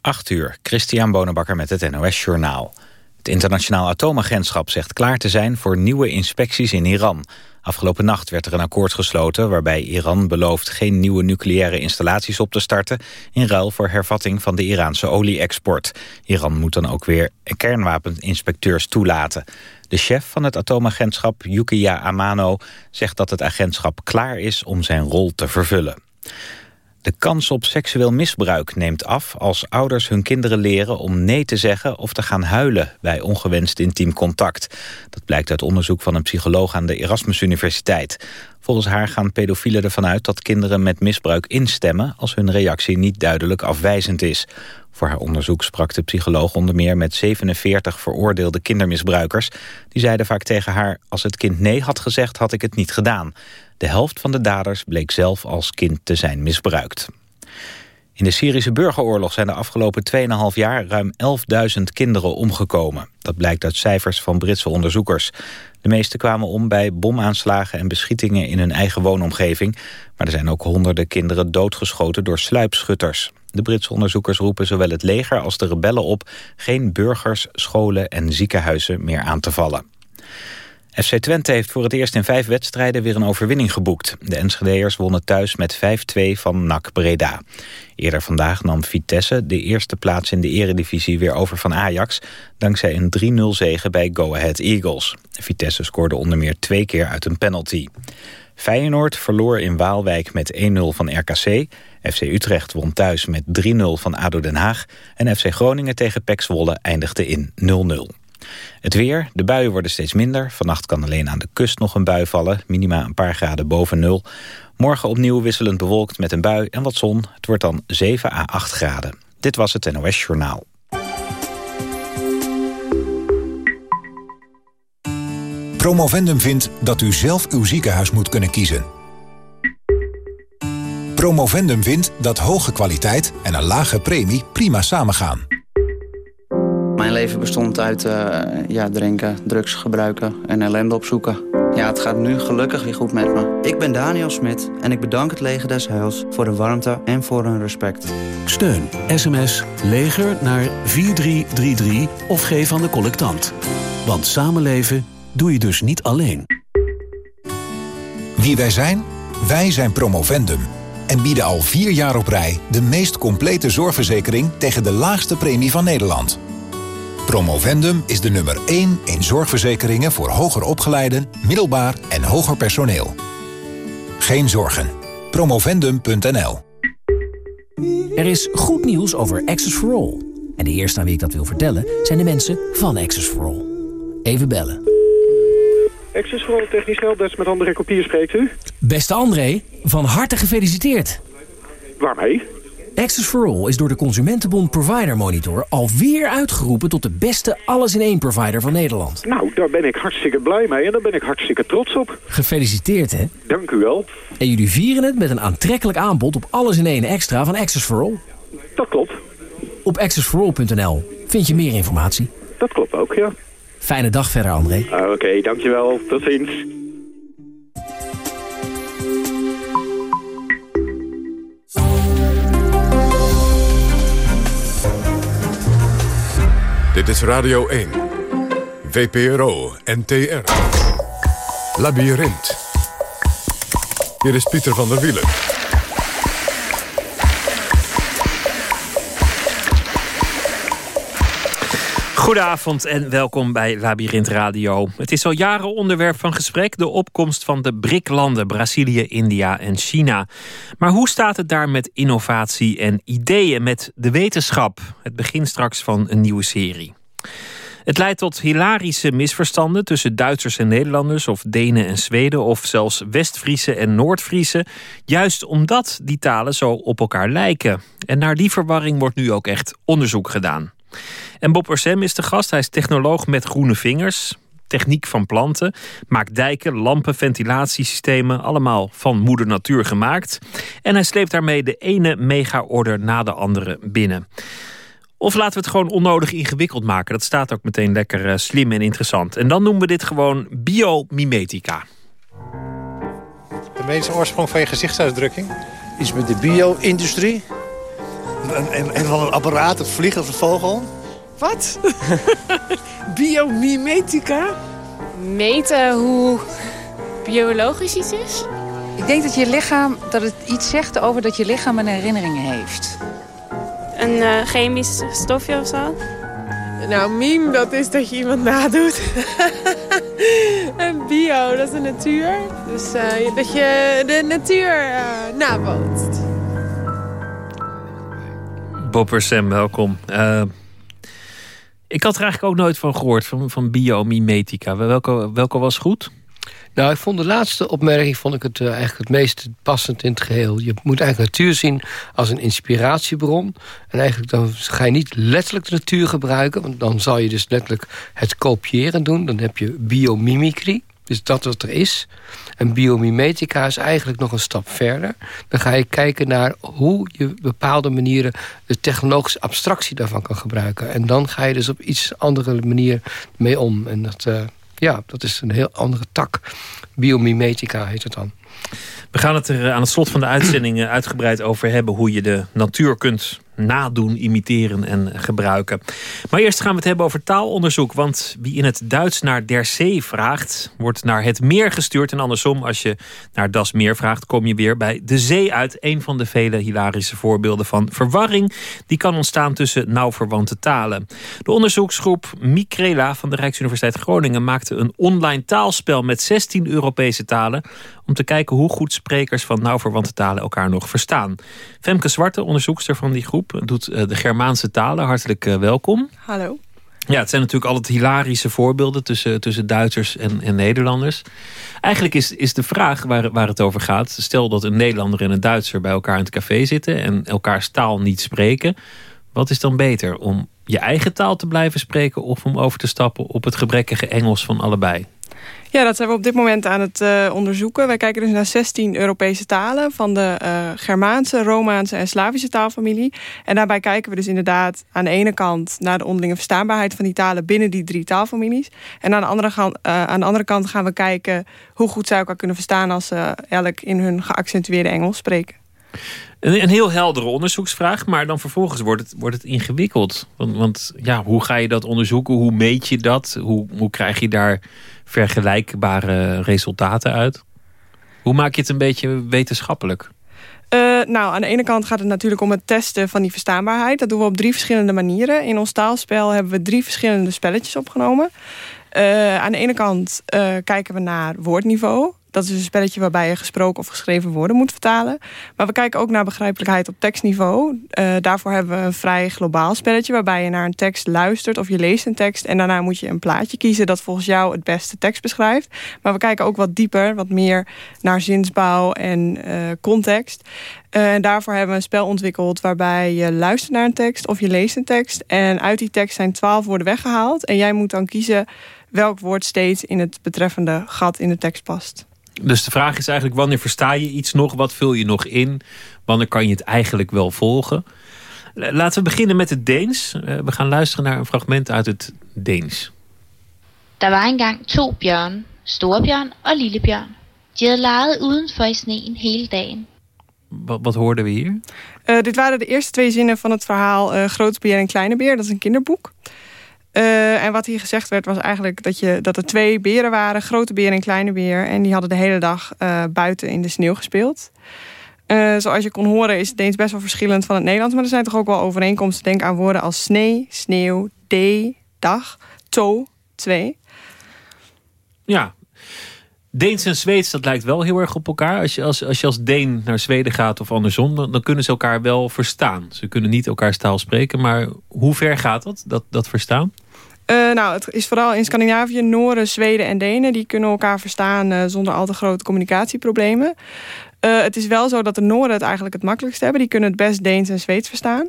8 uur, Christian Bonenbakker met het NOS Journaal. Het internationaal atoomagentschap zegt klaar te zijn voor nieuwe inspecties in Iran. Afgelopen nacht werd er een akkoord gesloten waarbij Iran belooft geen nieuwe nucleaire installaties op te starten in ruil voor hervatting van de Iraanse olie-export. Iran moet dan ook weer kernwapeninspecteurs toelaten. De chef van het atoomagentschap, Yukiya Amano, zegt dat het agentschap klaar is om zijn rol te vervullen. De kans op seksueel misbruik neemt af als ouders hun kinderen leren om nee te zeggen of te gaan huilen bij ongewenst intiem contact. Dat blijkt uit onderzoek van een psycholoog aan de Erasmus Universiteit. Volgens haar gaan pedofielen ervan uit dat kinderen met misbruik instemmen als hun reactie niet duidelijk afwijzend is. Voor haar onderzoek sprak de psycholoog onder meer met 47 veroordeelde kindermisbruikers. Die zeiden vaak tegen haar, als het kind nee had gezegd had ik het niet gedaan. De helft van de daders bleek zelf als kind te zijn misbruikt. In de Syrische burgeroorlog zijn de afgelopen 2,5 jaar ruim 11.000 kinderen omgekomen. Dat blijkt uit cijfers van Britse onderzoekers. De meeste kwamen om bij bomaanslagen en beschietingen in hun eigen woonomgeving. Maar er zijn ook honderden kinderen doodgeschoten door sluipschutters. De Britse onderzoekers roepen zowel het leger als de rebellen op... geen burgers, scholen en ziekenhuizen meer aan te vallen. FC Twente heeft voor het eerst in vijf wedstrijden weer een overwinning geboekt. De Enschedeërs wonnen thuis met 5-2 van NAC Breda. Eerder vandaag nam Vitesse de eerste plaats in de eredivisie weer over van Ajax... dankzij een 3-0 zege bij Go Ahead Eagles. Vitesse scoorde onder meer twee keer uit een penalty. Feyenoord verloor in Waalwijk met 1-0 van RKC... FC Utrecht won thuis met 3-0 van ADO Den Haag... en FC Groningen tegen PEC Zwolle eindigde in 0-0. Het weer, de buien worden steeds minder. Vannacht kan alleen aan de kust nog een bui vallen. Minima een paar graden boven nul. Morgen opnieuw wisselend bewolkt met een bui en wat zon. Het wordt dan 7 à 8 graden. Dit was het NOS Journaal. Promovendum vindt dat u zelf uw ziekenhuis moet kunnen kiezen. Promovendum vindt dat hoge kwaliteit en een lage premie prima samengaan. Mijn leven bestond uit uh, ja, drinken, drugs gebruiken en ellende opzoeken. Ja, het gaat nu gelukkig weer goed met me. Ik ben Daniel Smit en ik bedank het Leger des Heils voor de warmte en voor hun respect. Steun sms leger naar 4333 of geef aan de collectant. Want samenleven doe je dus niet alleen. Wie wij zijn? Wij zijn Promovendum en bieden al vier jaar op rij de meest complete zorgverzekering tegen de laagste premie van Nederland. Promovendum is de nummer 1 in zorgverzekeringen voor hoger opgeleiden, middelbaar en hoger personeel. Geen zorgen. Promovendum.nl Er is goed nieuws over Access for All. En de eerste aan wie ik dat wil vertellen zijn de mensen van Access for All. Even bellen. Access for All technisch helpdesk met André Kopier spreekt u. Beste André, van harte gefeliciteerd. Waarmee? Access for All is door de Consumentenbond Provider Monitor alweer uitgeroepen tot de beste alles-in-één provider van Nederland. Nou, daar ben ik hartstikke blij mee en daar ben ik hartstikke trots op. Gefeliciteerd, hè? Dank u wel. En jullie vieren het met een aantrekkelijk aanbod op alles-in-één extra van Access for All. Dat klopt. Op accessforall.nl vind je meer informatie. Dat klopt ook, ja. Fijne dag verder, André. Ah, Oké, dankjewel. Tot ziens. Is Radio 1. VPRO NTR. Labyrinth. Hier is Pieter van der Wielen. Goedenavond en welkom bij Labyrinth Radio. Het is al jaren onderwerp van gesprek, de opkomst van de BRIC-landen, Brazilië, India en China. Maar hoe staat het daar met innovatie en ideeën, met de wetenschap? Het begin straks van een nieuwe serie. Het leidt tot hilarische misverstanden tussen Duitsers en Nederlanders, of Denen en Zweden, of zelfs West-Friese en Noord-Friese. Juist omdat die talen zo op elkaar lijken. En naar die verwarring wordt nu ook echt onderzoek gedaan. En Bob Orsem is de gast. Hij is technoloog met groene vingers. Techniek van planten. Maakt dijken, lampen, ventilatiesystemen. Allemaal van moeder natuur gemaakt. En hij sleept daarmee de ene mega-order na de andere binnen. Of laten we het gewoon onnodig ingewikkeld maken. Dat staat ook meteen lekker uh, slim en interessant. En dan noemen we dit gewoon biomimetica. De medische oorsprong van je gezichtsuitdrukking? Iets met de bio-industrie. Een, een, een van een apparaat, een vlieg of een vogel? Wat? Biomimetica? Meten hoe biologisch iets is? Ik denk dat je lichaam, dat het iets zegt over dat je lichaam een herinnering heeft. Een uh, chemisch stofje of zo? Nou, meme, dat is dat je iemand nadoet. en bio, dat is de natuur. Dus uh, dat je de natuur uh, nabootst. Bopper Sam, welkom. Uh, ik had er eigenlijk ook nooit van gehoord, van, van biomimetica. Welke, welke was goed? Nou, ik vond de laatste opmerking vond ik het, uh, eigenlijk het meest passend in het geheel. Je moet eigenlijk natuur zien als een inspiratiebron. En eigenlijk dan ga je niet letterlijk de natuur gebruiken... want dan zal je dus letterlijk het kopiëren doen. Dan heb je biomimicry, dus dat wat er is. En biomimetica is eigenlijk nog een stap verder. Dan ga je kijken naar hoe je bepaalde manieren... de technologische abstractie daarvan kan gebruiken. En dan ga je dus op iets andere manier mee om. En dat... Uh, ja, dat is een heel andere tak. Biomimetica heet het dan. We gaan het er aan het slot van de uitzending uitgebreid over hebben... hoe je de natuur kunt nadoen, imiteren en gebruiken. Maar eerst gaan we het hebben over taalonderzoek. Want wie in het Duits naar der zee vraagt, wordt naar het meer gestuurd. En andersom, als je naar das meer vraagt, kom je weer bij de zee uit. Een van de vele hilarische voorbeelden van verwarring... die kan ontstaan tussen nauw verwante talen. De onderzoeksgroep Micrela van de Rijksuniversiteit Groningen... maakte een online taalspel met 16 Europese talen... om te kijken hoe goed sprekers van nauw verwante talen elkaar nog verstaan. Femke Zwarte, onderzoekster van die groep doet eh, de Germaanse talen. Hartelijk eh, welkom. Hallo. Ja, het zijn natuurlijk altijd hilarische voorbeelden tussen, tussen Duitsers en, en Nederlanders. Eigenlijk is, is de vraag waar, waar het over gaat... stel dat een Nederlander en een Duitser bij elkaar in het café zitten... en elkaars taal niet spreken. Wat is dan beter? Om je eigen taal te blijven spreken... of om over te stappen op het gebrekkige Engels van allebei? Ja, dat zijn we op dit moment aan het uh, onderzoeken. Wij kijken dus naar 16 Europese talen... van de uh, Germaanse, Romaanse en Slavische taalfamilie. En daarbij kijken we dus inderdaad aan de ene kant... naar de onderlinge verstaanbaarheid van die talen binnen die drie taalfamilies. En aan de andere, kant, uh, aan de andere kant gaan we kijken... hoe goed zij elkaar kunnen verstaan... als ze elk in hun geaccentueerde Engels spreken. Een, heel heldere onderzoeksvraag, maar dan vervolgens wordt het, wordt het ingewikkeld. Want, want ja, hoe ga je dat onderzoeken? Hoe meet je dat? Hoe, hoe krijg je daar vergelijkbare resultaten uit? Hoe maak je het een beetje wetenschappelijk? Uh, nou, aan de ene kant gaat het natuurlijk om het testen van die verstaanbaarheid. Dat doen we op drie verschillende manieren. In ons taalspel hebben we drie verschillende spelletjes opgenomen. Uh, aan de ene kant uh, kijken we naar woordniveau. Dat is een spelletje waarbij je gesproken of geschreven woorden moet vertalen. Maar we kijken ook naar begrijpelijkheid op tekstniveau. Uh, daarvoor hebben we een vrij globaal spelletje... waarbij je naar een tekst luistert of je leest een tekst... en daarna moet je een plaatje kiezen dat volgens jou het beste tekst beschrijft. Maar we kijken ook wat dieper, wat meer naar zinsbouw en uh, context. Uh, en daarvoor hebben we een spel ontwikkeld waarbij je luistert naar een tekst... of je leest een tekst. En uit die tekst zijn twaalf woorden weggehaald. En jij moet dan kiezen welk woord steeds in het betreffende gat in de tekst past. Dus de vraag is eigenlijk, wanneer versta je iets nog? Wat vul je nog in? Wanneer kan je het eigenlijk wel volgen? Laten we beginnen met het Deens. Eh, we gaan luisteren naar een fragment uit het Deens. Der var engang to bjørn, storebjørn og lillebjørn. De havde leget udenfor i sneen hele dagen. Wat, wat hoorden we hier? Uh, dit waren de eerste twee zinnen van het verhaal uh, Grote Beer en Kleine Beer. Dat is een kinderboek. Uh, en wat hier gezegd werd was eigenlijk dat, je, dat er twee beren waren. Grote beer en kleine beer. En die hadden de hele dag uh, buiten in de sneeuw gespeeld. Uh, zoals je kon horen is het Deens best wel verschillend van het Nederlands. Maar er zijn toch ook wel overeenkomsten. Denk aan woorden als snee, sneeuw, day, dag, to, twee. Ja, Deens en Zweeds, dat lijkt wel heel erg op elkaar. Als je als, als, je als Deen naar Zweden gaat of andersom, dan, kunnen ze elkaar wel verstaan. Ze kunnen niet elkaars taal spreken, maar hoe ver gaat dat, dat, dat verstaan? Uh, nou, het is vooral in Scandinavië, Noorden, Zweden en Denen... die kunnen elkaar verstaan uh, zonder al te grote communicatieproblemen. Uh, het is wel zo dat de Noorden het eigenlijk het makkelijkst hebben. Die kunnen het best Deens en Zweeds verstaan.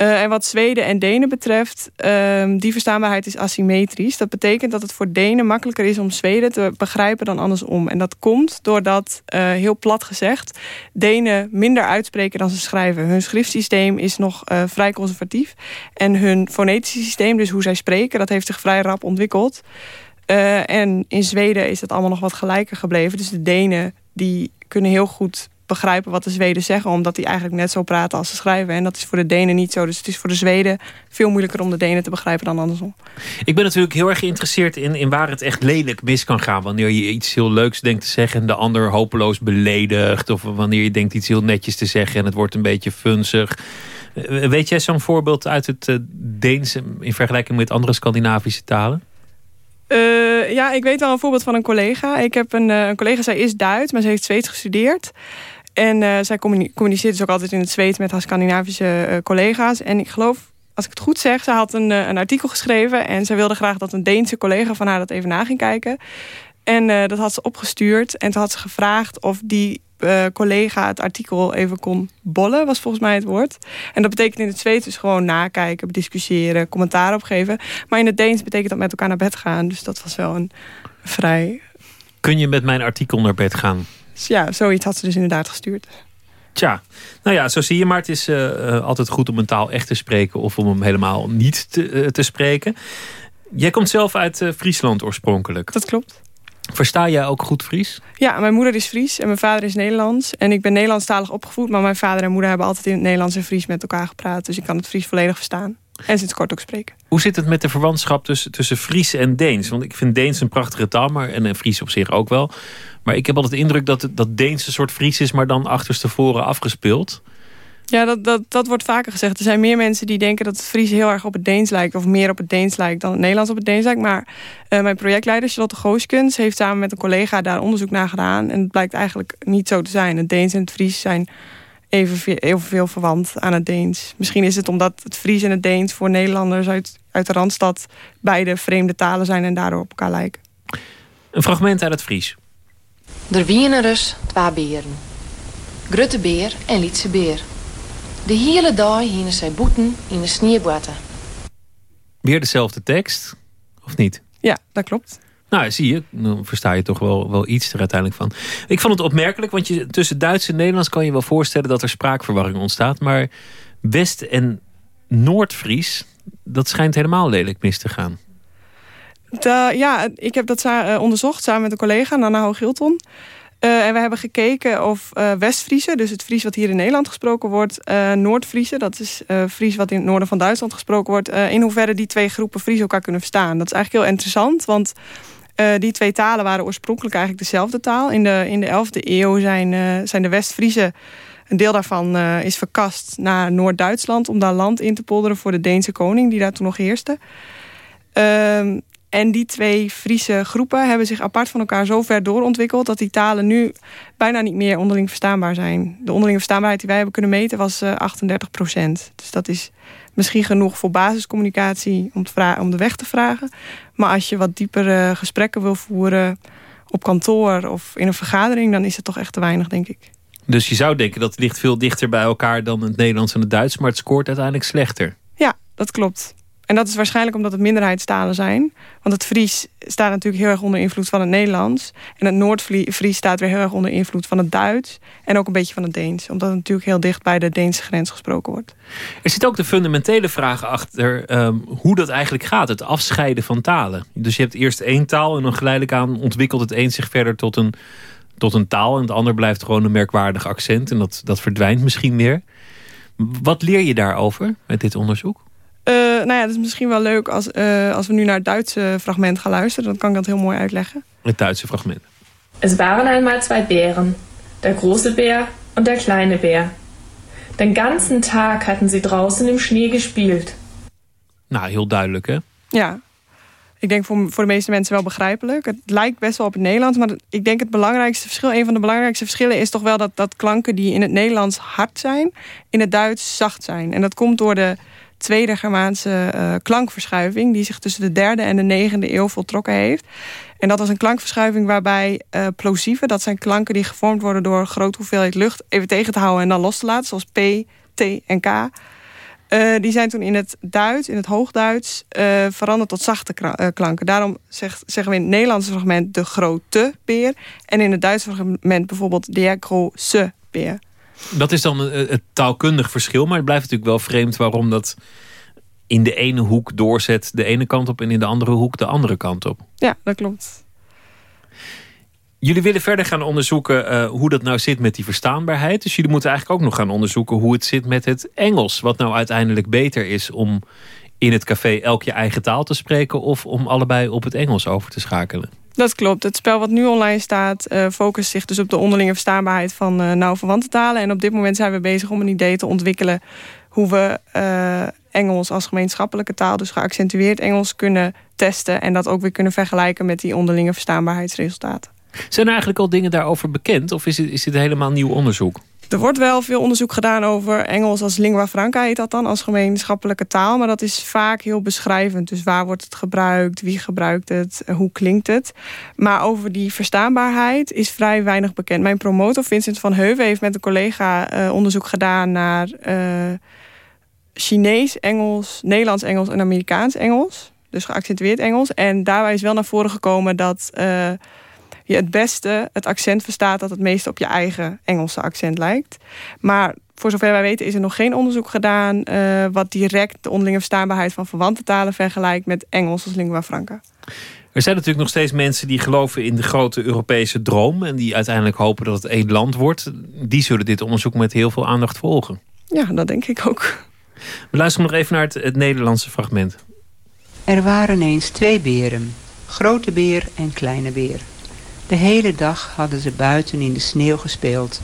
Uh, en wat Zweden en Denen betreft, uh, die verstaanbaarheid is asymmetrisch. Dat betekent dat het voor Denen makkelijker is om Zweden te begrijpen dan andersom. En dat komt doordat, uh, heel plat gezegd, Denen minder uitspreken dan ze schrijven. Hun schriftsysteem is nog vrij conservatief. En hun fonetische systeem, dus hoe zij spreken, dat heeft zich vrij rap ontwikkeld. en in Zweden is het allemaal nog wat gelijker gebleven. Dus de Denen die kunnen heel goed begrijpen wat de Zweden zeggen, omdat die eigenlijk net zo praten als ze schrijven. En dat is voor de Denen niet zo. Dus het is voor de Zweden veel moeilijker om de Denen te begrijpen dan andersom. Ik ben natuurlijk heel erg geïnteresseerd in, in waar het echt lelijk mis kan gaan. Wanneer je iets heel leuks denkt te zeggen en de ander hopeloos beledigt. Of wanneer je denkt iets heel netjes te zeggen en het wordt een beetje funzig. Eh, weet jij zo'n voorbeeld uit het uh, Deens in vergelijking met andere Scandinavische talen? Uh, ja, ik weet wel een voorbeeld van een collega. Ik heb een, een collega, zij is Duits, maar ze heeft Zweeds gestudeerd. En uh, zij communiceert dus ook altijd in het Zweeds met haar Scandinavische collega's. En ik geloof, als ik het goed zeg, ze had een, een artikel geschreven... en ze wilde graag dat een Deense collega van haar dat even na ging kijken. En dat had ze opgestuurd. En toen had ze gevraagd of die uh, collega het artikel even kon bollen, was volgens mij het woord. En dat betekent in het Zweeds dus gewoon nakijken, discussiëren, commentaar opgeven. Maar in het Deens betekent dat met elkaar naar bed gaan. Dus dat was wel een vrij... Kun je met mijn artikel naar bed gaan? Ja, zoiets had ze dus inderdaad gestuurd. Tja, nou ja, zo zie je. Maar het is uh, altijd goed om een taal echt te spreken... of om hem helemaal niet te, te spreken. Jij komt zelf uit Friesland oorspronkelijk. Dat klopt. Versta jij ook goed Fries? Ja, mijn moeder is Fries en mijn vader is Nederlands. En ik ben Nederlandstalig opgevoed, maar mijn vader en moeder hebben altijd in het Nederlands en Fries met elkaar gepraat. Dus ik kan het Fries volledig verstaan. En sinds kort ook spreken. Hoe zit het met de verwantschap tussen, tussen Fries en Deens? Want ik vind Deens een prachtige taal, maar, en Fries op zich ook wel. Maar ik heb altijd de indruk dat, dat Deens een soort Fries is, maar dan achterstevoren afgespeeld. Ja, dat, dat, dat wordt vaker gezegd. Er zijn meer mensen die denken dat het Fries heel erg op het Deens lijkt... of meer op het Deens lijkt dan het Nederlands op het Deens lijkt. Maar uh, mijn projectleider Charlotte Gooskens heeft samen met een collega daar onderzoek naar gedaan. En het blijkt eigenlijk niet zo te zijn. Het Deens en het Fries zijn evenveel, evenveel verwant aan het Deens. Misschien is het omdat het Fries en het Deens voor Nederlanders uit, uit de Randstad... beide vreemde talen zijn en daardoor op elkaar lijken. Een fragment uit het Fries. Er wienen dus twee beren. Grutte beer en Lietse beer. De hele dag hingen zij boeten in de sneeuwbotten. Weer dezelfde tekst, of niet? Ja, dat klopt. Nou, zie je, dan versta je toch wel, wel iets er uiteindelijk van. Ik vond het opmerkelijk, want je, tussen Duits en Nederlands kan je wel voorstellen dat er spraakverwarring ontstaat. Maar West- en Noordfries, dat schijnt helemaal lelijk mis te gaan. De, ja, ik heb dat onderzocht samen met een collega, Nana Hoogilton. Uh, en we hebben gekeken of uh, West-Friese, dus het Fries wat hier in Nederland gesproken wordt, uh, Noord-Friese, dat is Fries wat in het noorden van Duitsland gesproken wordt, in hoeverre die twee groepen Fries elkaar kunnen verstaan. Dat is eigenlijk heel interessant, want die twee talen waren oorspronkelijk eigenlijk dezelfde taal. In de, in de 11e eeuw zijn, zijn de West-Friese, een deel daarvan is verkast naar Noord-Duitsland om daar land in te polderen voor de Deense koning die daar toen nog heerste. Ehm, en die twee Friese groepen hebben zich apart van elkaar zo ver doorontwikkeld... dat die talen nu bijna niet meer onderling verstaanbaar zijn. De onderlinge verstaanbaarheid die wij hebben kunnen meten was 38 eh, procent. Dus dat is misschien genoeg voor basiscommunicatie om, om de weg te vragen. Maar als je wat diepere gesprekken wil voeren op kantoor of in een vergadering... dan is het toch echt te weinig, denk ik. Dus je zou denken dat het ligt veel dichter bij elkaar dan het Nederlands en het Duits... maar het scoort uiteindelijk slechter. Ja, dat klopt. En dat is waarschijnlijk omdat het minderheidstalen zijn. Want het Fries staat natuurlijk heel erg onder invloed van het Nederlands. En het Noordfries staat weer heel erg onder invloed van het Duits. En ook een beetje van het Deens. Omdat het natuurlijk heel dicht bij de Deense grens gesproken wordt. Er zit ook de fundamentele vraag achter ehm, hoe dat eigenlijk gaat. Het afscheiden van talen. Dus je hebt eerst één taal en dan geleidelijk aan ontwikkelt het een zich verder tot een, tot een taal. En het ander blijft gewoon een merkwaardig accent. En dat, dat verdwijnt misschien meer. Wat leer je daarover met dit onderzoek? Uh, nou ja, dat is misschien wel leuk als, uh, als we nu naar het Duitse fragment gaan luisteren. Dan kan ik dat heel mooi uitleggen. Het Duitse fragment. Es waren einmal zwei Bären, der große Bär und der kleine Bär. Den ganzen Tag hatten sie draußen im Schnee gespielt. Nou, heel duidelijk hè? Ja. Ik denk voor, voor de meeste mensen wel begrijpelijk. Het lijkt best wel op het Nederlands, maar ik denk het belangrijkste verschil, een van de belangrijkste verschillen is toch wel dat, dat klanken die in het Nederlands hard zijn, in het Duits zacht zijn. En dat komt door de tweede Germaanse uh, klankverschuiving... die zich tussen de derde en de negende eeuw voltrokken heeft. En dat was een klankverschuiving waarbij uh, plosieven... dat zijn klanken die gevormd worden door een grote hoeveelheid lucht... even tegen te houden en dan los te laten, zoals P, T en K... Uh, die zijn toen in het Duits, in het Hoogduits, uh, veranderd tot zachte klanken. Daarom zeg, zeggen we in het Nederlandse fragment de grote beer. En in het Duitse fragment bijvoorbeeld de große beer. Dat is dan het taalkundig verschil. Maar het blijft natuurlijk wel vreemd waarom dat in de ene hoek doorzet de ene kant op... en in de andere hoek de andere kant op. Ja, dat klopt. Jullie willen verder gaan onderzoeken uh, hoe dat nou zit met die verstaanbaarheid. Dus jullie moeten eigenlijk ook nog gaan onderzoeken hoe het zit met het Engels. Wat nou uiteindelijk beter is om in het café elk je eigen taal te spreken... of om allebei op het Engels over te schakelen. Dat klopt. Het spel wat nu online staat uh, focust zich dus op de onderlinge verstaanbaarheid van uh, nauw verwante talen. En op dit moment zijn we bezig om een idee te ontwikkelen hoe we uh, Engels als gemeenschappelijke taal, dus geaccentueerd Engels, kunnen testen. En dat ook weer kunnen vergelijken met die onderlinge verstaanbaarheidsresultaten. Zijn er eigenlijk al dingen daarover bekend of is het, is dit helemaal nieuw onderzoek? Er wordt wel veel onderzoek gedaan over Engels als lingua franca, heet dat dan, als gemeenschappelijke taal. Maar dat is vaak heel beschrijvend. Dus waar wordt het gebruikt, wie gebruikt het, hoe klinkt het. Maar over die verstaanbaarheid is vrij weinig bekend. Mijn promotor Vincent van Heuven heeft met een collega uh, onderzoek gedaan naar uh, Chinees, Engels, Nederlands Engels en Amerikaans Engels. Dus geaccentueerd Engels. En daarbij is wel naar voren gekomen dat... je het beste het accent verstaat dat het meest op je eigen Engelse accent lijkt. Maar voor zover wij weten is er nog geen onderzoek gedaan... Uh, wat direct de onderlinge verstaanbaarheid van verwante talen vergelijkt... met Engels als lingua franca. Er zijn natuurlijk nog steeds mensen die geloven in de grote Europese droom... en die uiteindelijk hopen dat het één land wordt. Die zullen dit onderzoek met heel veel aandacht volgen. Ja, dat denk ik ook. We luisteren nog even naar het, het Nederlandse fragment. Er waren eens twee beren. Grote beer en kleine beer. De hele dag hadden ze buiten in de sneeuw gespeeld.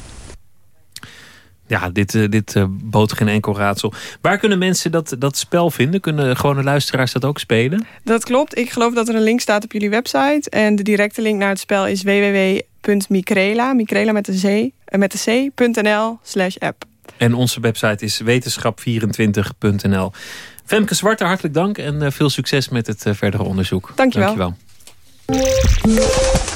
Ja, dit, uh, dit uh, bood geen enkel raadsel. Waar kunnen mensen dat, dat spel vinden? Kunnen gewone luisteraars dat ook spelen? Dat klopt. Ik geloof dat er een link staat op jullie website. En de directe link naar het spel is www.micrela, Micrela met de, c, met de c.nl slash app. En onze website is wetenschap24.nl. Femke Zwarte, hartelijk dank en veel succes met het verdere onderzoek. Dankjewel. Dankjewel.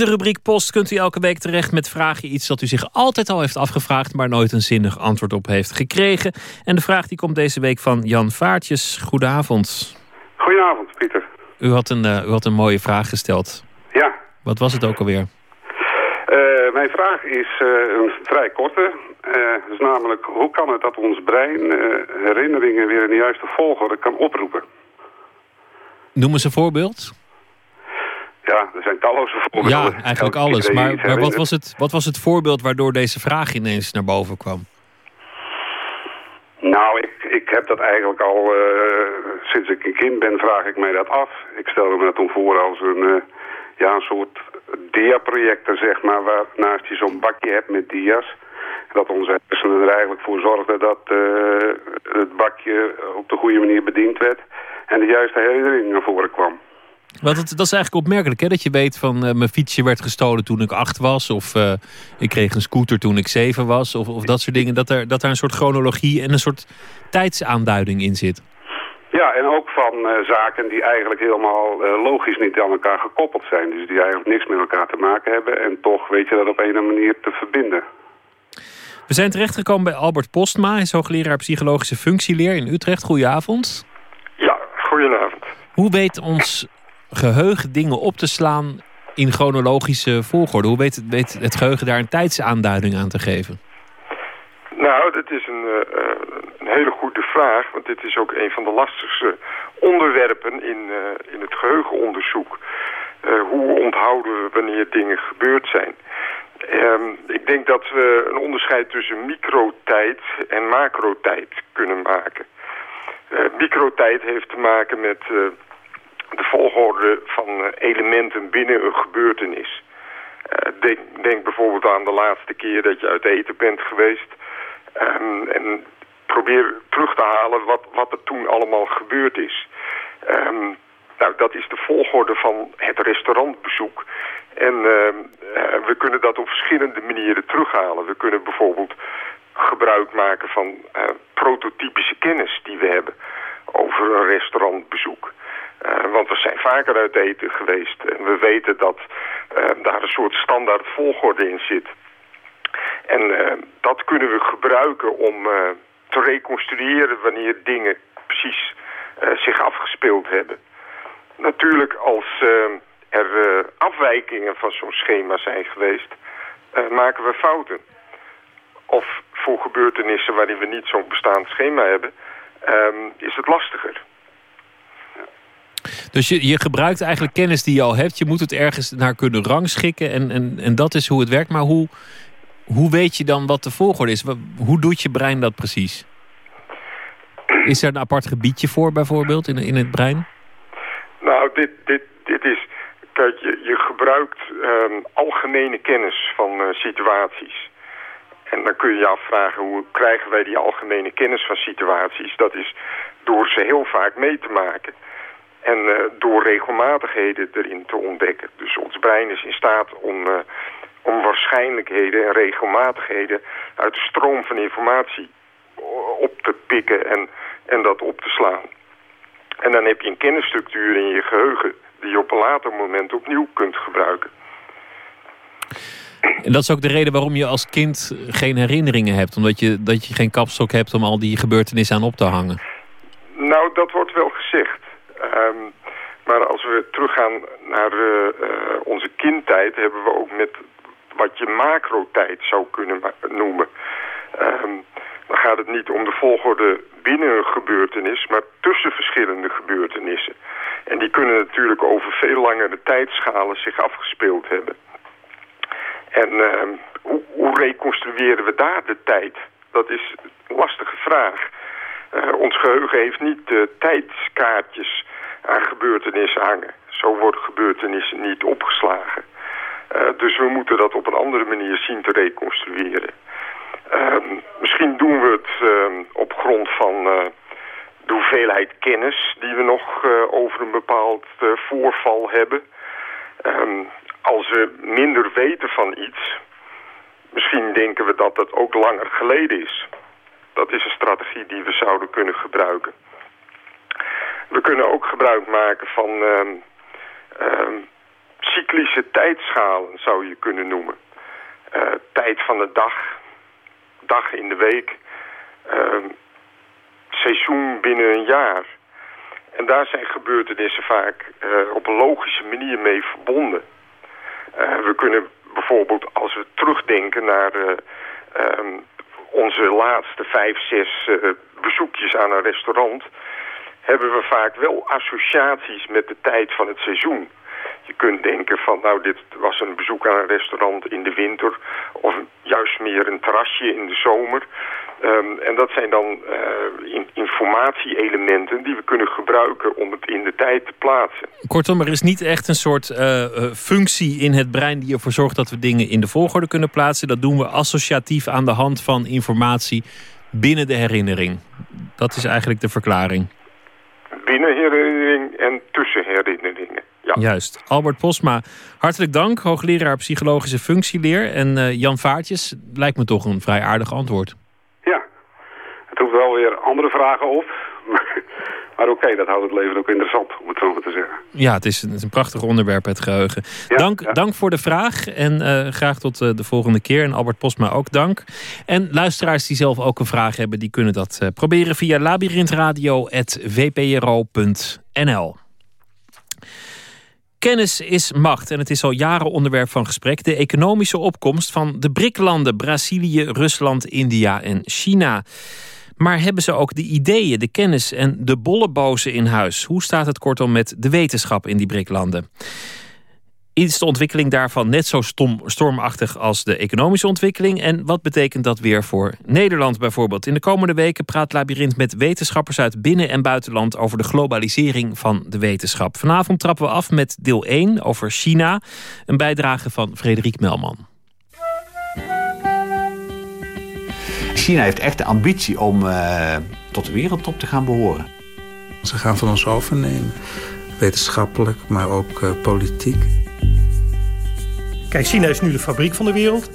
De rubriek Post kunt u elke week terecht met vragen iets dat u zich altijd al heeft afgevraagd, maar nooit een zinnig antwoord op heeft gekregen. En de vraag die komt deze week van Jan Vaartjes. Goedenavond. Goedenavond, Pieter. U had een, uh, u had een mooie vraag gesteld. Ja. Wat was het ook alweer? Uh, mijn vraag is uh, een vrij korte. Is namelijk, hoe kan het dat ons brein herinneringen weer in de juiste volgorde kan oproepen? Noem eens een voorbeeld. Ja, er zijn talloze voorbeelden. Ja, eigenlijk alles. Maar, maar wat, was het, wat was het voorbeeld waardoor deze vraag ineens naar boven kwam? Nou, ik, ik heb dat eigenlijk al... sinds ik een kind ben, vraag ik mij dat af. Ik stel me dat om voor als een, ja, een soort dia-projector, zeg maar, waarnaast je zo'n bakje hebt met dia's. Dat onze hersenen er eigenlijk voor zorgden dat uh, het bakje op de goede manier bediend werd en de juiste herinnering naar voren kwam. Want het, dat is eigenlijk opmerkelijk, hè? Dat je weet van uh, mijn fietsje werd gestolen toen ik acht was. Of uh, ik kreeg een scooter toen ik zeven was. Of, of dat soort dingen. Dat er, dat er een soort chronologie en een soort tijdsaanduiding in zit. Ja, en ook van uh, zaken die eigenlijk helemaal uh, logisch niet aan elkaar gekoppeld zijn. Dus die eigenlijk niks met elkaar te maken hebben. En toch weet je dat op een manier te verbinden. We zijn terechtgekomen bij Albert Postma. Hij is hoogleraar psychologische functieleer in Utrecht. Goedenavond. Ja, goedenavond. Hoe weet ons geheugen dingen op te slaan in chronologische volgorde? Hoe weet, weet het geheugen daar een tijdsaanduiding aan te geven? Nou, dat is een, uh, een hele goede vraag. Want dit is ook een van de lastigste onderwerpen in, uh, in het geheugenonderzoek. Hoe onthouden we wanneer dingen gebeurd zijn? Um, ik denk dat we een onderscheid tussen microtijd en macrotijd kunnen maken. microtijd heeft te maken met de volgorde van elementen binnen een gebeurtenis. denk, denk bijvoorbeeld aan de laatste keer dat je uit eten bent geweest... Um, en probeer terug te halen wat, wat er toen allemaal gebeurd is. Um, nou, dat is de volgorde van het restaurantbezoek. En uh, uh, we kunnen dat op verschillende manieren terughalen. We kunnen bijvoorbeeld gebruik maken van uh, prototypische kennis die we hebben over een restaurantbezoek. Want we zijn vaker uit eten geweest en we weten dat daar een soort standaard volgorde in zit. En uh, dat kunnen we gebruiken om te reconstrueren wanneer dingen precies zich afgespeeld hebben. Natuurlijk als er afwijkingen van zo'n schema zijn geweest, maken we fouten. Of voor gebeurtenissen waarin we niet zo'n bestaand schema hebben, ehm, is het lastiger. Dus je, je gebruikt eigenlijk kennis die je al hebt. Je moet het ergens naar kunnen rangschikken. En, en, en dat is hoe het werkt. Maar hoe, hoe weet je dan wat de volgorde is? Hoe doet je brein dat precies? Is er een apart gebiedje voor bijvoorbeeld in, in het brein? Nou, dit, dit, dit is... Kijk, je, je gebruikt ehm, algemene kennis van uh, situaties. En dan kun je je afvragen, hoe krijgen wij die algemene kennis van situaties? Dat is door ze heel vaak mee te maken. En uh, door regelmatigheden erin te ontdekken. Dus ons brein is in staat om, uh, om waarschijnlijkheden en regelmatigheden uit de stroom van informatie op te pikken en, en dat op te slaan. En dan heb je een kennisstructuur in je geheugen die je op een later moment opnieuw kunt gebruiken. En dat is ook de reden waarom je als kind geen herinneringen hebt. Omdat je, dat je geen kapstok hebt om al die gebeurtenissen aan op te hangen. Nou, dat wordt wel gezegd. Um, maar als we teruggaan naar uh, onze kindtijd... hebben we ook met wat je macrotijd zou kunnen noemen. Um, dan gaat het niet om de volgorde binnen een gebeurtenis... maar tussen verschillende gebeurtenissen. En die kunnen natuurlijk over veel langere tijdschalen zich afgespeeld hebben. En uh, hoe, reconstrueren we daar de tijd? Dat is een lastige vraag. Uh, ons geheugen heeft niet uh, tijdskaartjes aan gebeurtenissen hangen. Zo worden gebeurtenissen niet opgeslagen. Uh, dus we moeten dat op een andere manier zien te reconstrueren. Ehm, misschien doen we het ehm, op grond van de hoeveelheid kennis die we nog over een bepaald voorval hebben. Um, als we minder weten van iets, misschien denken we dat dat ook langer geleden is. Dat is een strategie die we zouden kunnen gebruiken. We kunnen ook gebruik maken van uh, uh, cyclische tijdschalen, zou je kunnen noemen. Uh, tijd van de dag, dag in de week, ehm, seizoen binnen een jaar. En daar zijn gebeurtenissen vaak eh, op een logische manier mee verbonden. Uh, we kunnen bijvoorbeeld, als we terugdenken naar onze laatste vijf, zes bezoekjes aan een restaurant... hebben we vaak wel associaties met de tijd van het seizoen. Je kunt denken van, nou, dit was een bezoek aan een restaurant in de winter... of juist meer een terrasje in de zomer. Um, en dat zijn dan uh, in, informatie-elementen die we kunnen gebruiken om het in de tijd te plaatsen. Kortom, er is niet echt een soort uh, functie in het brein die ervoor zorgt dat we dingen in de volgorde kunnen plaatsen. Dat doen we associatief aan de hand van informatie binnen de herinnering. Dat is eigenlijk de verklaring. Herinneringen. Ja. Juist. Albert Posma, hartelijk dank. Hoogleraar psychologische functieleer. En uh, Jan Vaartjes, lijkt me toch een vrij aardig antwoord. Ja, het roept wel weer andere vragen op. Maar oké, okay, dat houdt het leven ook interessant, om het zo maar te zeggen. Ja, het is een, het is een prachtig onderwerp, het geheugen. Ja, dank, ja. dank voor de vraag en uh, graag tot uh, de volgende keer. En Albert Postma ook dank. En luisteraars die zelf ook een vraag hebben... die kunnen dat proberen via labyrinthradio.vpro.nl. Kennis is macht en het is al jaren onderwerp van gesprek. De economische opkomst van de BRIC-landen Brazilië, Rusland, India en China. Maar hebben ze ook de ideeën, de kennis en de bollebozen in huis? Hoe staat het kortom met de wetenschap in die BRIC-landen? Is de ontwikkeling daarvan net zo stom, stormachtig als de economische ontwikkeling? En wat betekent dat weer voor Nederland bijvoorbeeld? In de komende weken praat Labyrinth met wetenschappers uit binnen- en buitenland over de globalisering van de wetenschap. Vanavond trappen we af met deel 1 over China, een bijdrage van Frederik Melman. China heeft echt de ambitie om uh, tot de wereldtop te gaan behoren. Ze gaan van ons overnemen, wetenschappelijk, maar ook uh, politiek. Kijk, China is nu de fabriek van de wereld.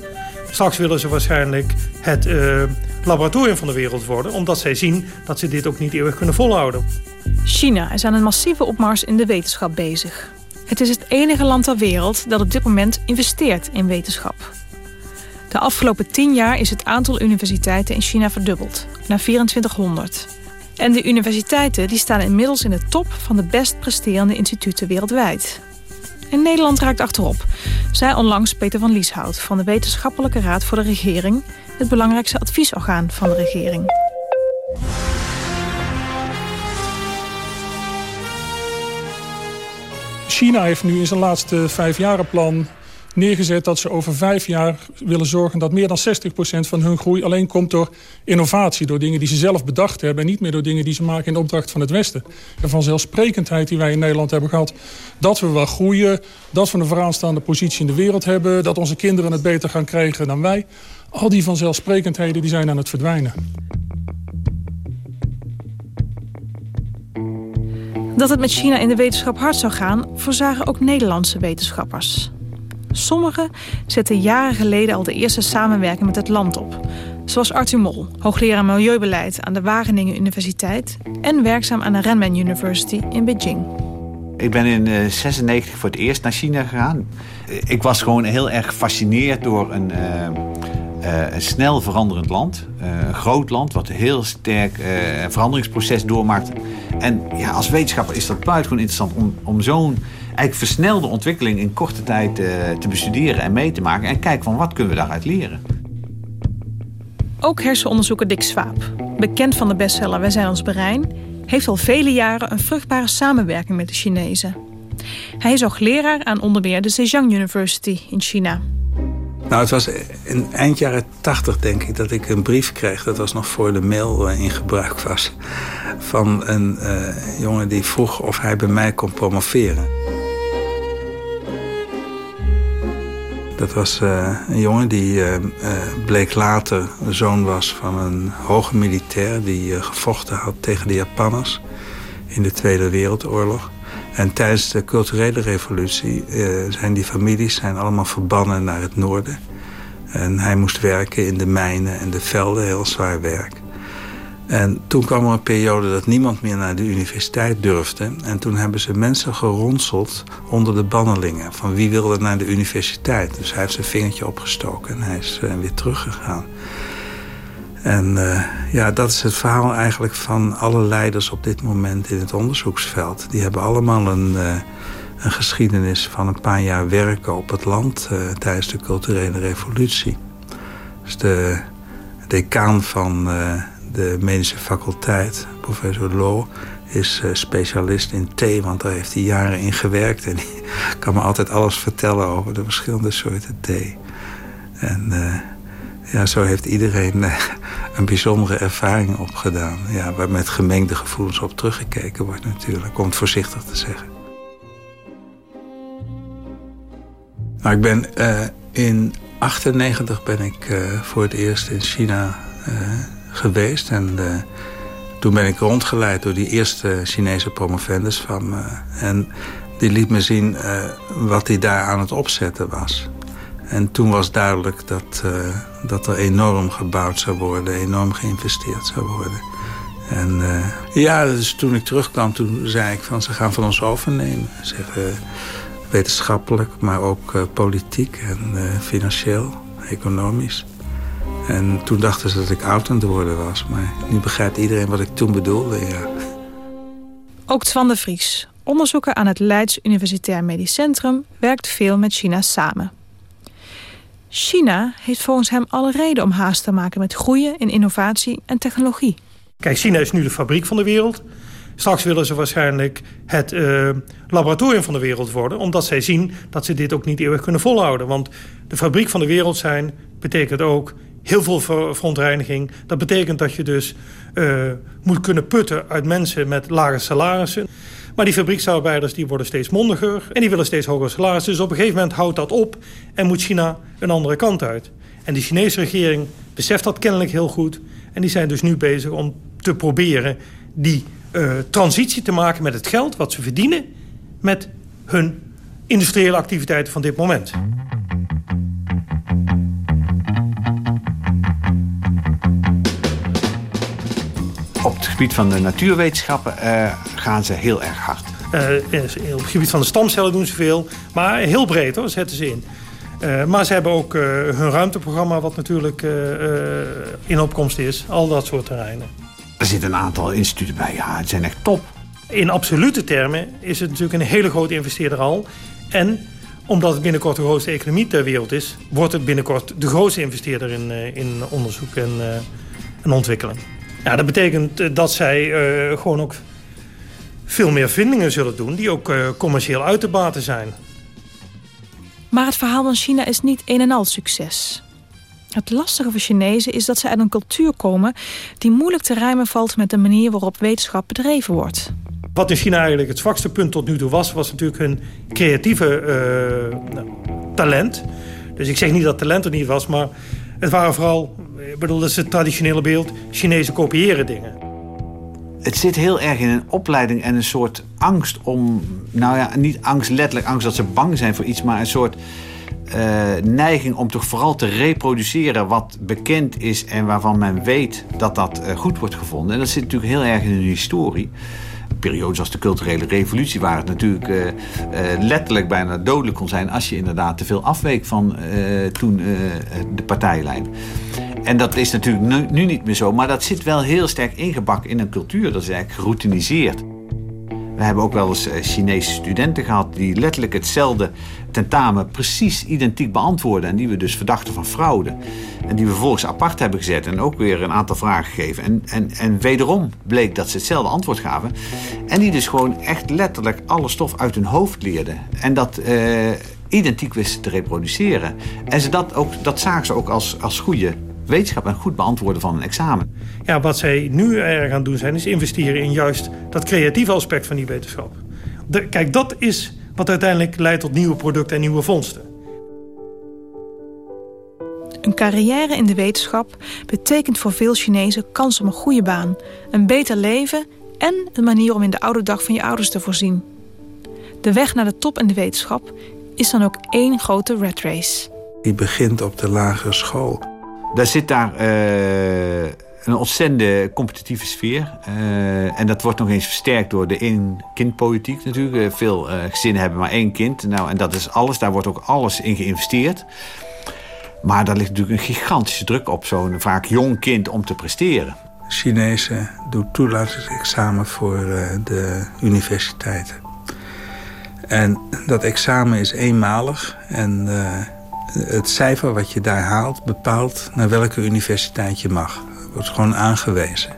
Straks willen ze waarschijnlijk het uh, laboratorium van de wereld worden... omdat zij zien dat ze dit ook niet eeuwig kunnen volhouden. China is aan een massieve opmars in de wetenschap bezig. Het is het enige land ter wereld dat op dit moment investeert in wetenschap. De afgelopen tien jaar is het aantal universiteiten in China verdubbeld, naar 2400. En de universiteiten die staan inmiddels in de top van de best presterende instituten wereldwijd. En Nederland raakt achterop, Zij onlangs Peter van Lieshout... van de Wetenschappelijke Raad voor de Regering... het belangrijkste adviesorgaan van de regering. China heeft nu in zijn laatste vijfjarenplan neergezet dat ze over vijf jaar willen zorgen dat meer dan 60% van hun groei alleen komt door innovatie. Door dingen die ze zelf bedacht hebben en niet meer door dingen die ze maken in de opdracht van het Westen. De vanzelfsprekendheid die wij in Nederland hebben gehad. Dat we wel groeien, dat we een vooraanstaande positie in de wereld hebben. Dat onze kinderen het beter gaan krijgen dan wij. Al die vanzelfsprekendheden die zijn aan het verdwijnen. Dat het met China in de wetenschap hard zou gaan... voorzagen ook Nederlandse wetenschappers. Sommigen zetten jaren geleden al de eerste samenwerking met het land op. Zoals Arthur Mol, hoogleraar milieubeleid aan de Wageningen Universiteit... en werkzaam aan de Renmin University in Beijing. Ik ben in 1996 uh, voor het eerst naar China gegaan. Ik was gewoon heel erg gefascineerd door een, uh, uh, een snel veranderend land. een groot land wat een heel sterk veranderingsproces doormaakt. En ja, als wetenschapper is dat buitengewoon interessant om, om zo'n eigenlijk versnelde ontwikkeling in korte tijd te bestuderen en mee te maken. En kijken van wat kunnen we daaruit leren. Ook hersenonderzoeker Dick Swaap, bekend van de bestseller Wij zijn ons brein heeft al vele jaren een vruchtbare samenwerking met de Chinezen. Hij is ook leraar aan onder meer de Zhejiang University in China. Nou, het was in eind jaren tachtig, denk ik, dat ik een brief kreeg. Dat was nog voor de mail in gebruik was. Van een uh, jongen die vroeg of hij bij mij kon promoveren. Dat was uh, een jongen die uh, bleek later zoon was van een hoge militair... die gevochten had tegen de Japanners in de Tweede Wereldoorlog. En tijdens de culturele revolutie zijn die families zijn allemaal verbannen naar het noorden. En hij moest werken in de mijnen en de velden, heel zwaar werk. En toen kwam er een periode dat niemand meer naar de universiteit durfde. En toen hebben ze mensen geronseld onder de bannelingen. Van wie wilde naar de universiteit. Dus hij heeft zijn vingertje opgestoken en hij is uh, weer teruggegaan. En uh, ja, dat is het verhaal eigenlijk van alle leiders op dit moment in het onderzoeksveld. Die hebben allemaal een, uh, een geschiedenis van een paar jaar werken op het land tijdens de culturele revolutie. Dus de decaan van de medische faculteit, professor Lo, is uh, specialist in thee, want daar heeft hij jaren in gewerkt. En die kan me altijd alles vertellen over de verschillende soorten thee. En uh, ja, zo heeft iedereen uh, een bijzondere ervaring opgedaan. Ja, waar met gemengde gevoelens op teruggekeken wordt natuurlijk, om het voorzichtig te zeggen. Nou, ik ben in 98 ben ik voor het eerst in China geweest. En uh, toen ben ik rondgeleid door die eerste Chinese promovendus van. En die liet me zien uh, wat hij daar aan het opzetten was. En toen was duidelijk dat, uh, dat er enorm gebouwd zou worden, enorm geïnvesteerd zou worden. En ja, dus toen ik terugkwam, toen zei ik van ze gaan van ons overnemen. Zeg, wetenschappelijk, maar ook politiek en financieel, economisch. En toen dachten ze dat ik oud aan het worden was. Maar nu begrijpt iedereen wat ik toen bedoelde, ja. Ook Twan de Vries, onderzoeker aan het Leids Universitair Medisch Centrum... werkt veel met China samen. China heeft volgens hem alle reden om haast te maken... met groeien in innovatie en technologie. Kijk, China is nu de fabriek van de wereld. Straks willen ze waarschijnlijk het uh, laboratorium van de wereld worden... omdat zij zien dat ze dit ook niet eeuwig kunnen volhouden. Want de fabriek van de wereld zijn betekent ook heel veel verontreiniging. Dat betekent dat je dus uh, moet kunnen putten uit mensen met lage salarissen. Maar die fabrieksarbeiders die worden steeds mondiger en die willen steeds hoger salarissen. Dus op een gegeven moment houdt dat op en moet China een andere kant uit. En de Chinese regering beseft dat kennelijk heel goed. En die zijn dus nu bezig om te proberen die uh, transitie te maken met het geld wat ze verdienen... met hun industriële activiteiten van dit moment. Op het gebied van de natuurwetenschappen uh, gaan ze heel erg hard. Uh, op het gebied van de stamcellen doen ze veel. Maar heel breed hoor, zetten ze in. Uh, maar ze hebben ook hun ruimteprogramma... wat natuurlijk in opkomst is. Al dat soort terreinen. Er zitten een aantal instituten bij. Ja, het zijn echt top. In absolute termen is het natuurlijk een hele grote investeerder al. En omdat het binnenkort de grootste economie ter wereld is... wordt het binnenkort de grootste investeerder in, in onderzoek en, en ontwikkeling. Ja, dat betekent dat zij uh, gewoon ook veel meer vindingen zullen doen... die ook uh, commercieel uit te baten zijn. Maar het verhaal van China is niet een en al succes. Het lastige voor Chinezen is dat ze uit een cultuur komen... die moeilijk te rijmen valt met de manier waarop wetenschap bedreven wordt. Wat in China eigenlijk het zwakste punt tot nu toe was... was natuurlijk hun creatieve uh, talent. Dus ik zeg niet dat talent er niet was, maar het waren vooral... ik bedoel, dat is het traditionele beeld, Chinezen kopiëren dingen. Het zit heel erg in een opleiding en een soort angst om... nou ja, niet angst, letterlijk angst dat ze bang zijn voor iets... maar een soort uh, neiging om toch vooral te reproduceren wat bekend is en waarvan men weet dat dat uh, goed wordt gevonden. En dat zit natuurlijk heel erg in hun historie. Periodes als de culturele revolutie, waar het natuurlijk uh, letterlijk bijna dodelijk kon zijn als je inderdaad te veel afweek van toen de partijlijn. En dat is natuurlijk nu, nu, niet meer zo, maar dat zit wel heel sterk ingebakken in een cultuur. Dat is eigenlijk geroutiniseerd. We hebben ook wel eens Chinese studenten gehad die letterlijk hetzelfde tentamen precies identiek beantwoorden. En die we dus verdachten van fraude. En die we vervolgens apart hebben gezet en ook weer een aantal vragen gegeven. En, en, en wederom bleek dat ze hetzelfde antwoord gaven. En die dus gewoon echt letterlijk alle stof uit hun hoofd leerden. En dat uh, identiek wisten te reproduceren. En ze dat, ook, dat zagen ze ook als, als goede wetenschap en goed beantwoorden van een examen. Ja, wat zij nu erg aan doen zijn, is investeren in juist dat creatieve aspect van die wetenschap. De, kijk, dat is wat uiteindelijk leidt tot nieuwe producten en nieuwe vondsten. Een carrière in de wetenschap betekent voor veel Chinezen kans op een goede baan, een beter leven en een manier om in de oude dag van je ouders te voorzien. De weg naar de top in de wetenschap is dan ook één grote red race. Die begint op de lagere school. Daar zit daar uh, een ontzettende competitieve sfeer. Uh, en dat wordt nog eens versterkt door de één-kindpolitiek natuurlijk. Uh, veel uh, gezinnen hebben maar één kind. Nou, en dat is alles. Daar wordt ook alles in geïnvesteerd. Maar daar ligt natuurlijk een gigantische druk op zo'n vaak jong kind om te presteren. Chinezen doen toelatingsexamen voor de universiteiten. En dat examen is eenmalig. En het cijfer wat je daar haalt bepaalt naar welke universiteit je mag wordt gewoon aangewezen.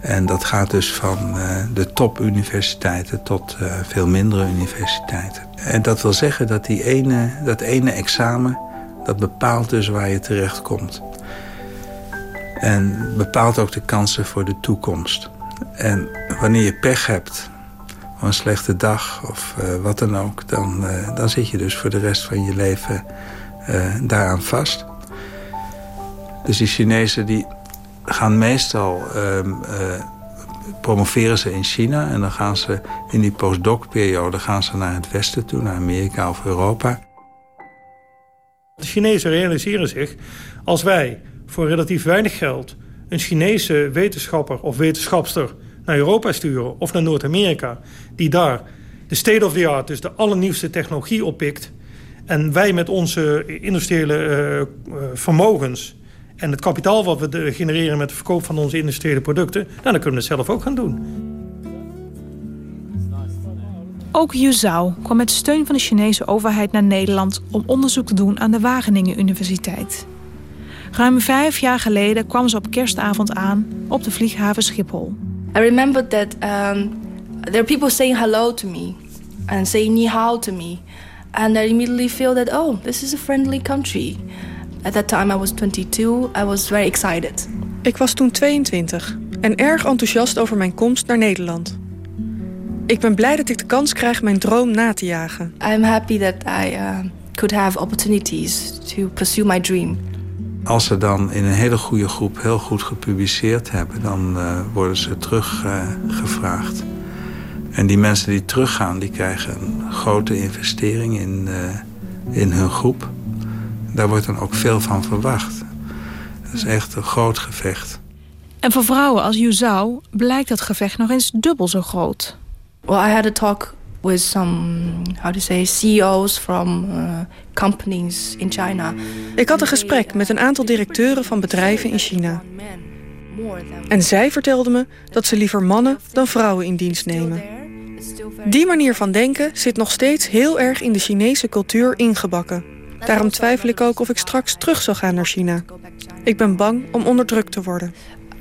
En dat gaat dus van uh, de topuniversiteiten tot uh, veel mindere universiteiten. En dat wil zeggen dat die ene, dat ene examen... dat bepaalt dus waar je terecht komt. En bepaalt ook de kansen voor de toekomst. En wanneer je pech hebt, of een slechte dag of uh, wat dan ook... Dan, dan zit je dus voor de rest van je leven daaraan vast... Dus die Chinezen die gaan meestal... Um, uh, promoveren ze in China en dan gaan ze in die postdoc-periode gaan ze naar het westen toe, naar Amerika of Europa. De Chinezen realiseren zich, als wij voor relatief weinig geld een Chinese wetenschapper of wetenschapster naar Europa sturen of naar Noord-Amerika, die daar de state of the art, dus de allernieuwste technologie oppikt, en wij met onze industriële uh, vermogens en het kapitaal wat we genereren met de verkoop van onze industriële producten... Nou, dan kunnen we het zelf ook gaan doen. Ook Yu Zhao kwam met steun van de Chinese overheid naar Nederland... om onderzoek te doen aan de Wageningen Universiteit. Ruim vijf jaar geleden kwam ze op kerstavond aan op de vlieghaven Schiphol. I remember that um, there are people saying hello to me and saying ni hao to me. And I immediately feel that, oh, this is a friendly country. At that time I was 22. I was very excited. Ik was toen 22 en erg enthousiast over mijn komst naar Nederland. Ik ben blij dat ik de kans krijg mijn droom na te jagen. I'm happy that I uh, could have opportunities to pursue my dream. Als ze dan in een hele goede groep heel goed gepubliceerd hebben... dan uh, worden ze teruggevraagd. Uh, en die mensen die teruggaan, die krijgen een grote investering in, uh, in hun groep daar wordt dan ook veel van verwacht. Dat is echt een groot gevecht. En voor vrouwen als Yu Zhao blijkt dat gevecht nog eens dubbel zo groot. Well, I had a talk with some, how to say, CEOs from uh, companies in China. Ik had een gesprek met een aantal directeuren van bedrijven in China. En zij vertelden me dat ze liever mannen dan vrouwen in dienst nemen. Die manier van denken zit nog steeds heel erg in de Chinese cultuur ingebakken. Daarom twijfel ik ook of ik straks terug zal gaan naar China. Ik ben bang om onderdrukt te worden.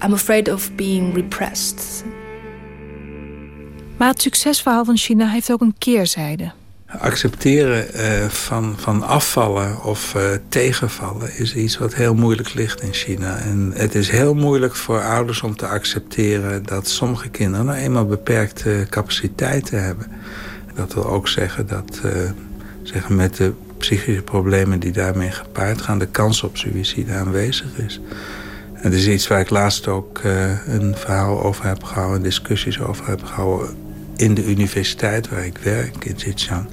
I'm afraid of being repressed. Maar het succesverhaal van China heeft ook een keerzijde. Accepteren uh, van, van afvallen of uh, tegenvallen is iets wat heel moeilijk ligt in China. En het is heel moeilijk voor ouders om te accepteren dat sommige kinderen nou eenmaal beperkte capaciteiten hebben. Dat wil ook zeggen dat uh, zeggen met de psychische problemen die daarmee gepaard gaan... de kans op suïcide aanwezig is. Dat is iets waar ik laatst ook een verhaal over heb gehouden... discussies over heb gehouden in de universiteit waar ik werk, in Zhejiang...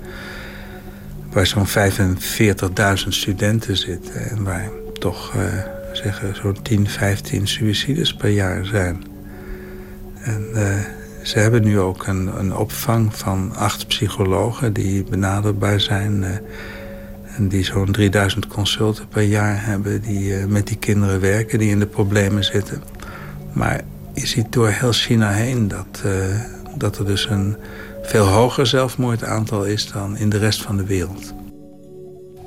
waar zo'n 45.000 studenten zitten... en waar toch uh, zeggen zo'n 10, 15 suicides per jaar zijn. En uh, ze hebben nu ook een, een opvang van acht psychologen... die benaderbaar zijn... En die zo'n 3000 consulten per jaar hebben... die met die kinderen werken, die in de problemen zitten. Maar je ziet door heel China heen dat dat er dus een veel hoger zelfmoordaantal is dan in de rest van de wereld.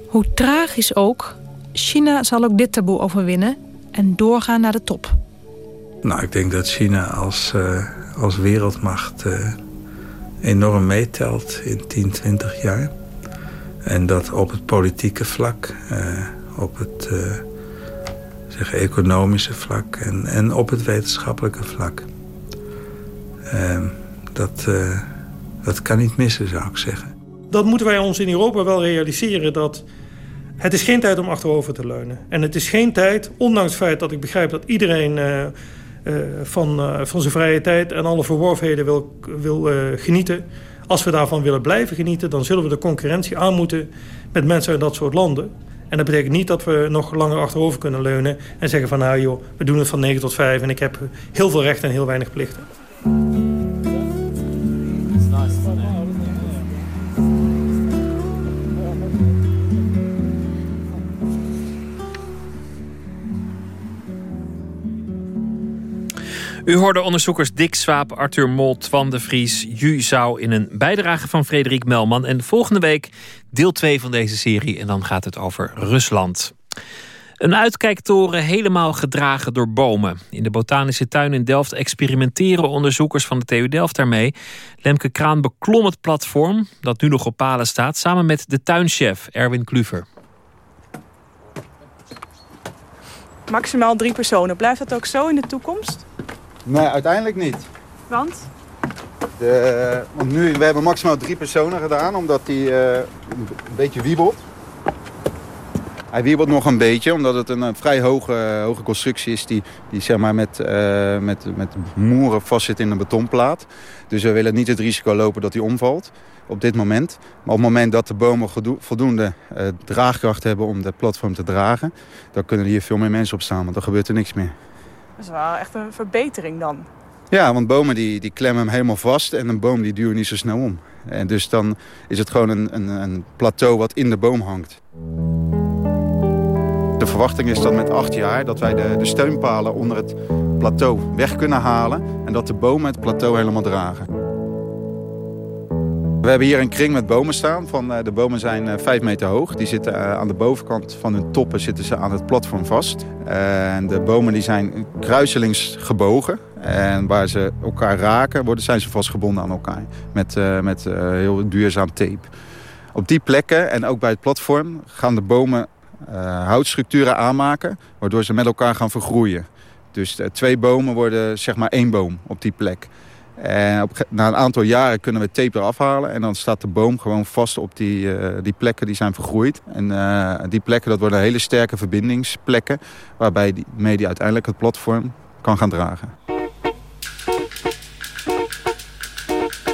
Hoe tragisch ook, China zal ook dit taboe overwinnen en doorgaan naar de top. Nou, ik denk dat China als, uh, als wereldmacht enorm meetelt in 10, 20 jaar. En dat op het politieke vlak, uh, op het zeg, economische vlak en, en op het wetenschappelijke vlak. Ehm, dat, uh, dat kan niet missen, zou ik zeggen. Dat moeten wij ons in Europa wel realiseren... dat het is geen tijd om achterover te leunen. En het is geen tijd, ondanks het feit dat ik begrijp... dat iedereen van, van zijn vrije tijd en alle verworvenheden wil, wil genieten... als we daarvan willen blijven genieten... dan zullen we de concurrentie aan moeten met mensen uit dat soort landen... En dat betekent niet dat we nog langer achterover kunnen leunen... en zeggen van nou joh, we doen het van 9 tot 5... en ik heb heel veel rechten en heel weinig plichten. U hoorde onderzoekers Dick Swaap, Arthur Molt, Twan de Vries, Ju Zou in een bijdrage van Frederik Melman. En volgende week deel 2 van deze serie en dan gaat het over Rusland. Een uitkijktoren helemaal gedragen door bomen. In de botanische tuin in Delft experimenteren onderzoekers van de TU Delft daarmee. Lemke Kraan beklom het platform, dat nu nog op palen staat, samen met de tuinchef Erwin Kluver. Maximaal drie personen. Blijft dat ook zo in de toekomst? Nee, uiteindelijk niet. Want? De, want nu, we hebben maximaal drie personen gedaan, omdat die uh, een beetje wiebelt. Hij wiebelt nog een beetje, omdat het een, vrij hoge, hoge constructie is... die, die zeg maar met, uh, met, met moeren vastzit in een betonplaat. Dus we willen niet het risico lopen dat hij omvalt op dit moment. Maar op het moment dat de bomen voldoende uh, draagkracht hebben om de platform te dragen... dan kunnen hier veel meer mensen op staan, want dan gebeurt er niks meer. Dat is wel echt een verbetering dan. Ja, want bomen die, die klemmen hem helemaal vast en een boom die duwt niet zo snel om. En dus dan is het gewoon een, een, een plateau wat in de boom hangt. De verwachting is dat met acht jaar dat wij de, de steunpalen onder het plateau weg kunnen halen... en dat de bomen het plateau helemaal dragen. We hebben hier een kring met bomen staan. Van, uh, de bomen zijn uh, vijf meter hoog. Die zitten uh, aan de bovenkant van hun toppen zitten ze aan het platform vast. En de bomen die zijn kruiselings gebogen. En waar ze elkaar raken, worden, zijn ze vastgebonden aan elkaar. Met, met heel duurzaam tape. Op die plekken en ook bij het platform gaan de bomen houtstructuren aanmaken. Waardoor ze met elkaar gaan vergroeien. Dus twee bomen worden zeg maar één boom op die plek. Na een aantal jaren kunnen we tape eraf halen. En dan staat de boom gewoon vast op die, uh, die plekken die zijn vergroeid. En uh, die plekken dat worden hele sterke verbindingsplekken. Waarbij die media uiteindelijk het platform kan gaan dragen.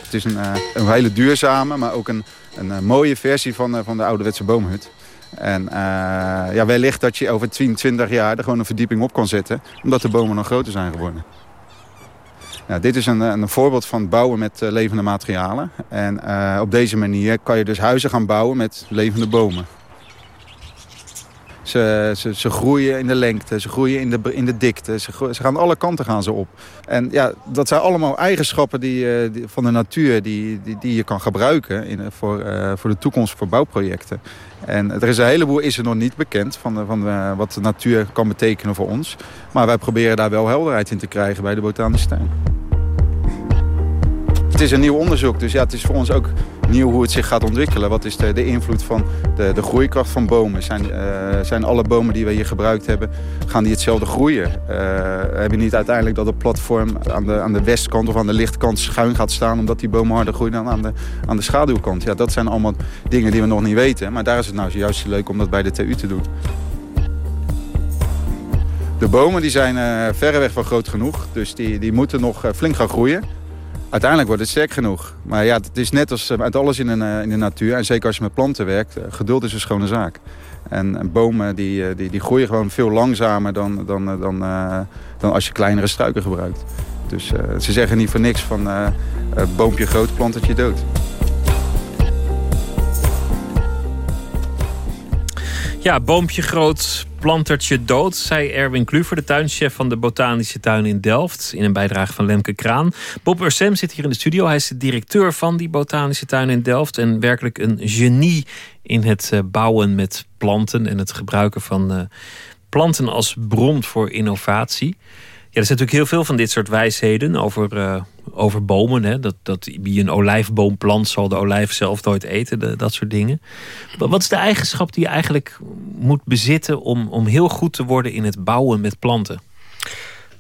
Het is een, uh, een hele duurzame, maar ook een, een mooie versie van, van de ouderwetse boomhut. En ja, wellicht dat je over 10, 20 jaar er gewoon een verdieping op kan zetten. Omdat de bomen nog groter zijn geworden. Nou, dit is een, een, voorbeeld van bouwen met uh, levende materialen. En uh, op deze manier kan je dus huizen gaan bouwen met levende bomen. Ze, ze, ze groeien in de lengte, ze groeien in de, in de dikte. Ze, ze gaan alle kanten gaan ze op. En ja, dat zijn allemaal eigenschappen die, die van de natuur die, die, die, je kan gebruiken in, voor, voor de toekomst voor bouwprojecten. En er is een heleboel is er nog niet bekend van, van wat de natuur kan betekenen voor ons. Maar wij proberen daar wel helderheid in te krijgen bij de botanische tuin. Het is een nieuw onderzoek, dus ja, het is voor ons ook nieuw hoe het zich gaat ontwikkelen. Wat is de, de invloed van de, de groeikracht van bomen? Zijn, uh, zijn alle bomen die we hier gebruikt hebben, gaan die hetzelfde groeien? Uh, hebben niet uiteindelijk dat het platform aan de, aan de westkant of aan de lichtkant schuin gaat staan... omdat die bomen harder groeien dan aan de, aan de schaduwkant? Ja, dat zijn allemaal dingen die we nog niet weten. Maar daar is het nou juist leuk om dat bij de TU te doen. De bomen die zijn uh, verreweg wel groot genoeg, dus die, die moeten nog flink gaan groeien uiteindelijk wordt het sterk genoeg. Maar ja, het is net als eh, uit alles in de, eh, in de natuur. En zeker als je met planten werkt, eh, geduld is een schone zaak. En, bomen die, die, die groeien gewoon veel langzamer dan, dan, dan, dan als je kleinere struiken gebruikt. Dus ze zeggen niet voor niks van boompje groot, plantetje dood. Ja, boompje groot, plantertje dood, zei Erwin Kluver, de tuinchef van de Botanische Tuin in Delft, in een bijdrage van Lemke Kraan. Bob Ursem zit hier in de studio. Hij is de directeur van die Botanische Tuin in Delft en werkelijk een genie in het eh, bouwen met planten en het gebruiken van eh, planten als bron voor innovatie. Ja, er zijn natuurlijk heel veel van dit soort wijsheden over, uh, over bomen. Hè? Dat, dat wie een olijfboom plant, zal de olijf zelf nooit eten. dat soort dingen. Wat is de eigenschap die je eigenlijk moet bezitten om, om heel goed te worden in het bouwen met planten?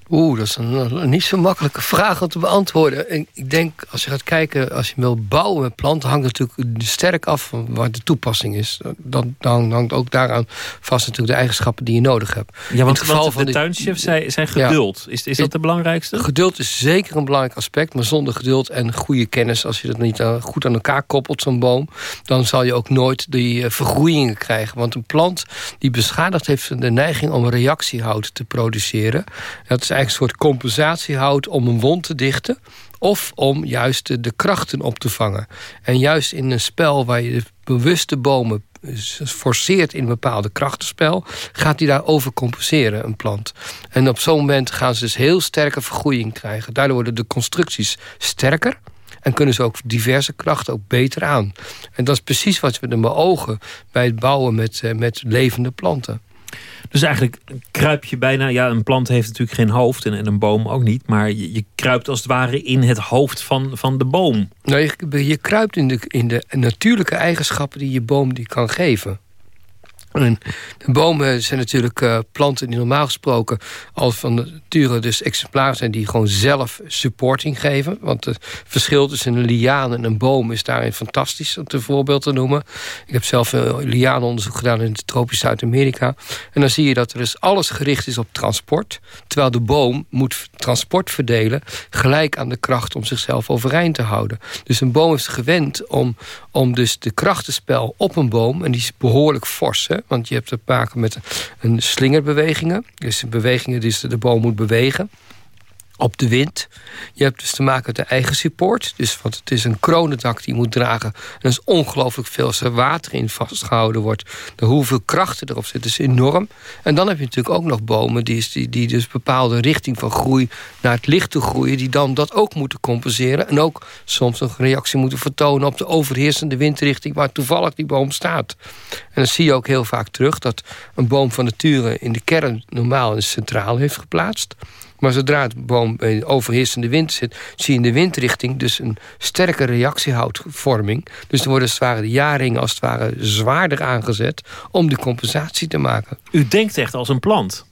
Oeh, dat is een, niet zo makkelijke vraag om te beantwoorden. Ik, denk, als je gaat kijken, als je wil bouwen met planten... hangt natuurlijk sterk af van waar de toepassing is. Dan, dan hangt ook daaraan vast natuurlijk de eigenschappen die je nodig hebt. Ja, want, geval van de, tuinchef zei, zei geduld. is, is dat de belangrijkste? Geduld is zeker een belangrijk aspect. Maar zonder geduld en goede kennis... als je dat niet eh, goed aan elkaar koppelt, zo'n boom... dan zal je ook nooit die uh, vergroeiingen krijgen. Want een plant die beschadigd heeft de neiging om reactiehout te produceren. Dat is eigenlijk een soort compensatie houdt om een wond te dichten of om juist de, krachten op te vangen. En juist in een spel waar je de bewuste bomen forceert in een bepaalde krachtenspel... gaat die daar overcompenseren, een plant. En op zo'n moment gaan ze dus heel sterke vergroeiing krijgen. Daardoor worden de constructies sterker... En kunnen ze ook diverse krachten ook beter aan. En dat is precies wat we beogen bij het bouwen met, eh, met levende planten. Dus eigenlijk kruip je bijna... Ja, een plant heeft natuurlijk geen hoofd en, een boom ook niet. Maar je, kruipt als het ware in het hoofd van, van de boom. Nou, je, je kruipt in de, in de natuurlijke eigenschappen die je boom die kan geven. En de bomen zijn natuurlijk uh, planten die normaal gesproken... al van nature dus exemplaren zijn die gewoon zelf supporting geven. Want het verschil tussen een liaan en een boom is daarin fantastisch... om een voorbeeld te noemen. Ik heb zelf een liaanonderzoek gedaan in het tropisch Zuid-Amerika. En dan zie je dat er dus alles gericht is op transport. Terwijl de boom moet transport verdelen... gelijk aan de kracht om zichzelf overeind te houden. Dus een boom is gewend om, om dus de krachtenspel op een boom... en die is behoorlijk fors, want je hebt te maken met een slingerbewegingen. Dus bewegingen die de boom moet bewegen op de wind. Je hebt dus te maken met de eigen support. Dus, want het is een kronendak die moet dragen. En er is ongelooflijk veel als er water in vastgehouden wordt. De hoeveel krachten erop zitten is enorm. En dan heb je natuurlijk ook nog bomen... die, die, die dus bepaalde richting van groei naar het licht toe groeien... die dan dat ook moeten compenseren. En ook soms een reactie moeten vertonen... op de overheersende windrichting waar toevallig die boom staat. En dan zie je ook heel vaak terug... dat een boom van nature in de kern normaal een centraal heeft geplaatst... Maar zodra de boom in overheersende wind zit... zie je in de windrichting dus een sterke reactiehoutvorming. Dus er worden het de jaringen als het ware zwaarder aangezet... om die compensatie te maken. U denkt echt als een plant?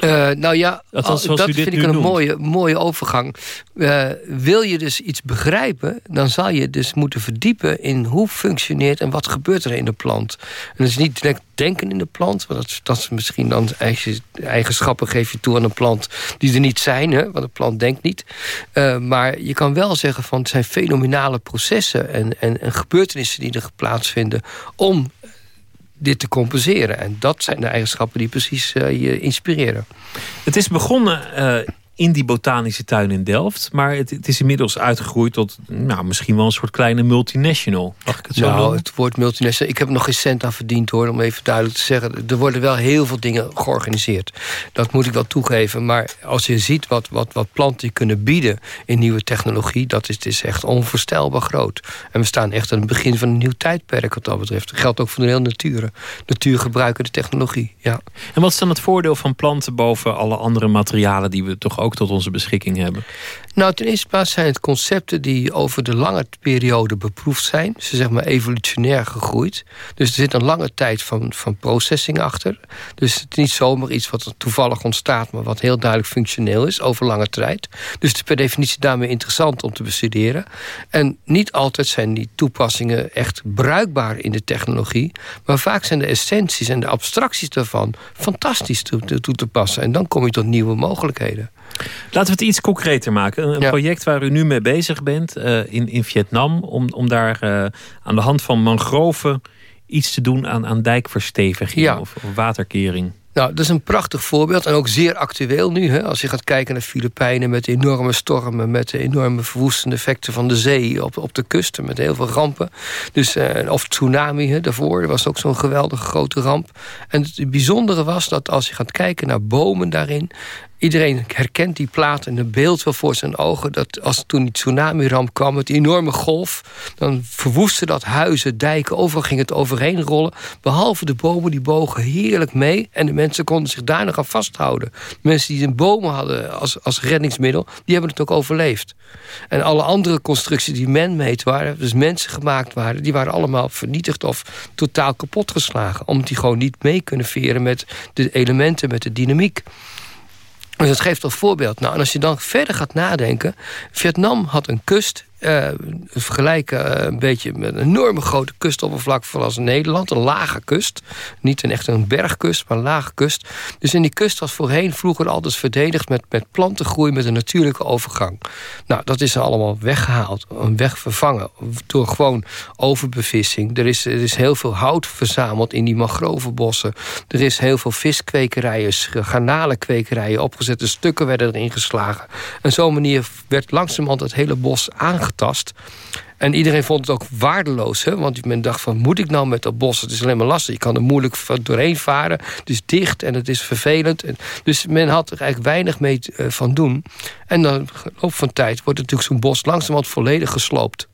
Uh, nou ja, dat, dat vind ik een mooie, mooie overgang. Uh, wil je dus iets begrijpen, dan zal je dus moeten verdiepen in hoe functioneert en wat gebeurt er in de plant. En dat is niet direct denken in de plant, want dat, dat is misschien dan eigenschappen geef je toe aan een plant die er niet zijn, hè, want een plant denkt niet. Uh, maar je kan wel zeggen van het zijn fenomenale processen en, en, en gebeurtenissen die er plaatsvinden om dit te compenseren. En dat zijn de eigenschappen die precies uh, je inspireren. Het is begonnen uh, in die botanische tuin in Delft. Maar het, het, is inmiddels uitgegroeid tot nou, misschien wel een soort kleine multinational. Mag ik het zo Nou, het woord multinational, ik heb nog geen cent aan verdiend hoor. Om even duidelijk te zeggen. Er worden wel heel veel dingen georganiseerd. Dat moet ik wel toegeven. Maar als je ziet wat, wat, wat planten kunnen bieden in nieuwe technologie. Dat is, is echt onvoorstelbaar groot. En we staan echt aan het begin van een nieuw tijdperk wat dat betreft. Dat geldt ook voor de hele natuur. Natuur gebruiken de technologie, ja. En wat is dan het voordeel van planten boven alle andere materialen die we toch ook tot onze beschikking hebben? Nou, ten eerste plaats zijn het concepten die over de lange periode beproefd zijn. Ze zeg maar evolutionair gegroeid. Dus er zit een lange tijd van, van processing achter. Dus het is niet zomaar iets wat toevallig ontstaat, maar wat heel duidelijk functioneel is over lange tijd. Dus het is per definitie daarmee interessant om te bestuderen. En niet altijd zijn die toepassingen echt bruikbaar in de technologie. Maar vaak zijn de essenties en de abstracties daarvan fantastisch toe, toe te passen. En dan kom je tot nieuwe mogelijkheden. Laten we het iets concreter maken. Een project waar u nu mee bezig bent uh, in, in Vietnam. Om, om daar uh, aan de hand van mangroven iets te doen aan, aan dijkversteviging of, of waterkering. Nou, dat is een prachtig voorbeeld en ook zeer actueel nu. Hè? Als je gaat kijken naar Filipijnen met enorme stormen... met de enorme verwoestende effecten van de zee op, op de kusten... met heel veel rampen. Dus, uh, of tsunami hè, daarvoor, was ook zo'n geweldige grote ramp. En het bijzondere was dat als je gaat kijken naar bomen daarin... Iedereen herkent die plaat en het beeld wel voor zijn ogen... dat als toen die tsunami-ramp kwam, het enorme golf... dan verwoestte dat huizen, dijken, overal ging het overheen rollen. Behalve de bomen, die bogen heerlijk mee... en de mensen konden zich daar nog aan vasthouden. mensen die een bomen hadden als, als reddingsmiddel... die hebben het ook overleefd. En alle andere constructies die man-made waren... dus mensen gemaakt waren... die waren allemaal vernietigd of totaal kapotgeslagen. Omdat die gewoon niet mee kunnen veren met de elementen, met de dynamiek. Dus dat geeft als voorbeeld. Nou, en als je dan verder gaat nadenken... Vietnam had een kust uh, vergelijken uh, een beetje met een enorme grote kustoppervlak zoals Nederland. Een lage kust. Niet een echt een bergkust, maar een lage kust. Dus in die kust was voorheen vroeger altijd verdedigd met, met plantengroei, met een natuurlijke overgang. Nou, dat is allemaal weggehaald, wegvervangen door gewoon overbevissing. Er is, er is heel veel hout verzameld in die mangrovenbossen. Er is heel veel viskwekerijen, garnalenkwekerijen opgezet. De stukken werden erin geslagen. En zo'n manier werd langzamerhand het hele bos en iedereen vond het ook waardeloos. Hè? Want men dacht van, moet ik nou met dat bos? Het is alleen maar lastig. Je kan er moeilijk doorheen varen. Het is dicht en het is vervelend. Dus men had er eigenlijk weinig mee eh, van doen. En dan, loop van tijd, wordt natuurlijk zo'n bos langzamerhand volledig gesloopt.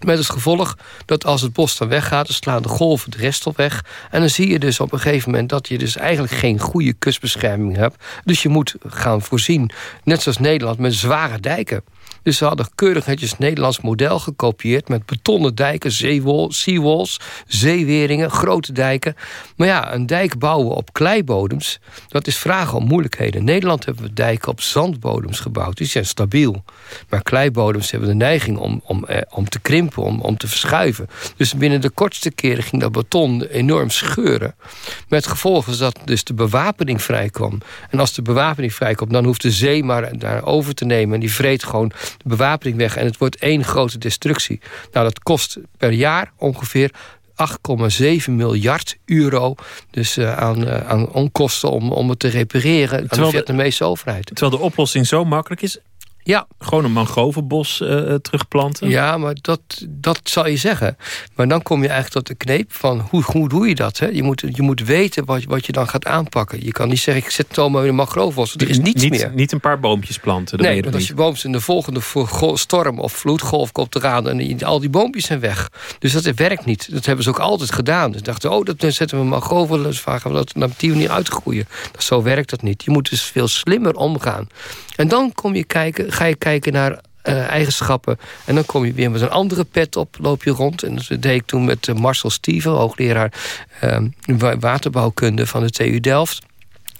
Met het gevolg dat als het bos dan weggaat... dan slaan de golven de rest op weg. En dan zie je dus op een gegeven moment... dat je dus eigenlijk geen goede kustbescherming hebt. Dus je moet gaan voorzien, net zoals Nederland... met zware dijken. Dus ze hadden keurig netjes Nederlands model gekopieerd... met betonnen dijken, seawalls, zeeweringen, grote dijken. Maar ja, een dijk bouwen op kleibodems... dat is vragen om moeilijkheden. In Nederland hebben we dijken op zandbodems gebouwd. Die zijn stabiel. Maar kleibodems hebben de neiging om, om, eh, om te krimpen, om, om te verschuiven. Dus binnen de kortste keren ging dat beton enorm scheuren. Met gevolg dat dus de bewapening vrijkwam. En als de bewapening vrijkomt, dan hoeft de zee maar daar over te nemen... en die vreet gewoon de bewapening weg en het wordt één grote destructie. Nou, dat kost per jaar ongeveer 8,7 miljard euro dus, uh, aan, uh, aan onkosten om, om het te repareren terwijl aan de Vietnamese overheid. Terwijl de oplossing zo makkelijk is. Ja. Gewoon een mangrovenbos uh, terugplanten? Ja, maar dat, dat zal je zeggen. Maar dan kom je eigenlijk tot de kneep van hoe, hoe doe je dat? Hè? Je, moet, je moet weten wat, wat je dan gaat aanpakken. Je kan niet zeggen, ik zet het allemaal in een mangrovenbos. Er is niets niet, meer. Niet een paar boompjes planten. Nee, want als je boompjes in de volgende storm of vloedgolf komt eraan... en al die boompjes zijn weg. Dus dat werkt niet. Dat hebben ze ook altijd gedaan. Dus dachten, oh, dat zetten we mangroven... dus vragen we dat op die manier uit te groeien. Zo werkt dat niet. Je moet dus veel slimmer omgaan. En dan kom je kijken, ga je kijken naar uh, eigenschappen. En dan kom je weer met een andere pet op, loop je rond. En dat deed ik toen met uh, Marcel Steven, hoogleraar uh, waterbouwkunde van de TU Delft.